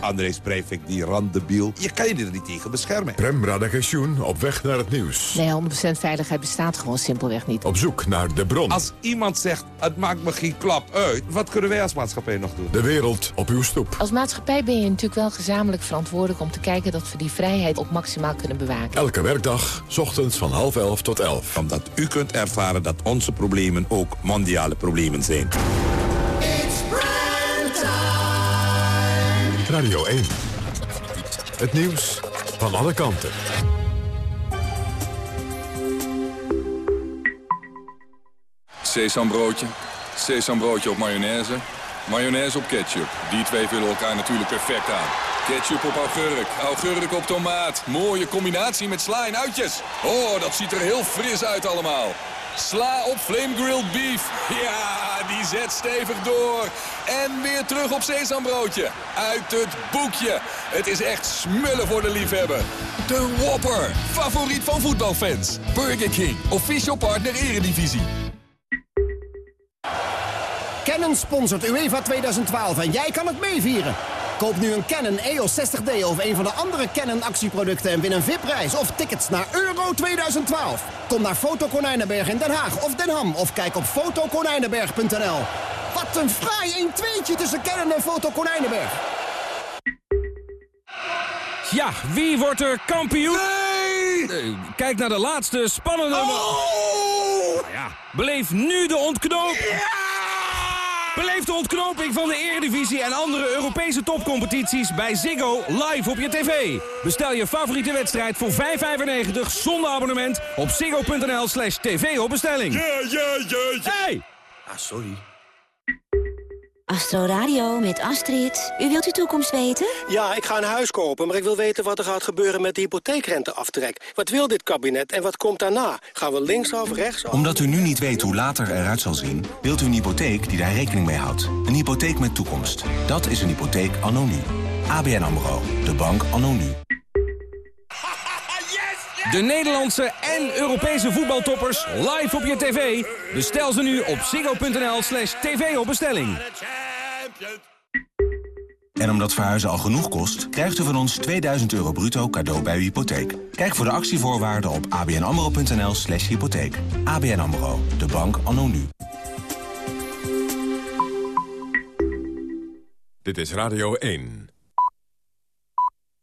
Andries Breivik, die randebiel. Je kan je er niet tegen beschermen. Prem Radagensjoen op weg naar het nieuws. Nee, 100% veiligheid bestaat gewoon simpelweg niet. Op zoek naar de bron. Als iemand zegt, het maakt me geen klap uit... wat kunnen wij als maatschappij nog doen? De wereld op uw stoep. Als maatschappij ben je natuurlijk wel gezamenlijk verantwoordelijk... om te kijken dat we die vrijheid ook maximaal kunnen bewaken. Elke werkdag, ochtends van half elf tot elf. Omdat u kunt ervaren dat onze problemen ook mondiale problemen zijn. Radio 1. Het nieuws van alle kanten. Sesambroodje, sesambroodje op mayonaise, mayonaise op ketchup. Die twee vullen elkaar natuurlijk perfect aan. Ketchup op augurk, augurk op tomaat. Mooie combinatie met sla en uitjes. Oh, dat ziet er heel fris uit allemaal. Sla op flame grilled beef. Ja, die zet stevig door. En weer terug op sesambroodje. Uit het boekje. Het is echt smullen voor de liefhebber. De Whopper. Favoriet van voetbalfans. Burger King. Official partner Eredivisie. Canon sponsort UEFA 2012 en jij kan het meevieren. Koop nu een Canon EOS 60D of een van de andere Canon actieproducten... en win een VIP-reis of tickets naar Euro 2012. Kom naar Foto Konijnenberg in Den Haag of Den Ham... of kijk op fotokonijnenberg.nl. Wat een fraai 1-2'tje tussen Canon en Foto Konijnenberg. Ja, wie wordt er kampioen? Nee! kijk naar de laatste spannende... Oh! Nou ja, beleef nu de ontknoping. Beleef de ontknoping van de Eredivisie en andere Europese topcompetities bij Ziggo live op je tv. Bestel je favoriete wedstrijd voor 5,95 zonder abonnement op ziggo.nl slash tv op bestelling. Hey! Ah, sorry. Astro Radio met Astrid. U wilt uw toekomst weten? Ja, ik ga een huis kopen, maar ik wil weten wat er gaat gebeuren met de hypotheekrenteaftrek. Wat wil dit kabinet en wat komt daarna? Gaan we linksaf, rechtsaf? Omdat u nu niet weet hoe later eruit zal zien... wilt u een hypotheek die daar rekening mee houdt. Een hypotheek met toekomst. Dat is een hypotheek anno nu. ABN AMRO. De bank anno nu. De Nederlandse en Europese voetbaltoppers live op je tv. Bestel ze nu op sigo.nl slash tv op bestelling. En omdat verhuizen al genoeg kost, krijgt u van ons 2000 euro bruto cadeau bij uw hypotheek. Kijk voor de actievoorwaarden op abnamro.nl slash hypotheek. ABN AMRO, de bank anno nu. Dit is Radio 1.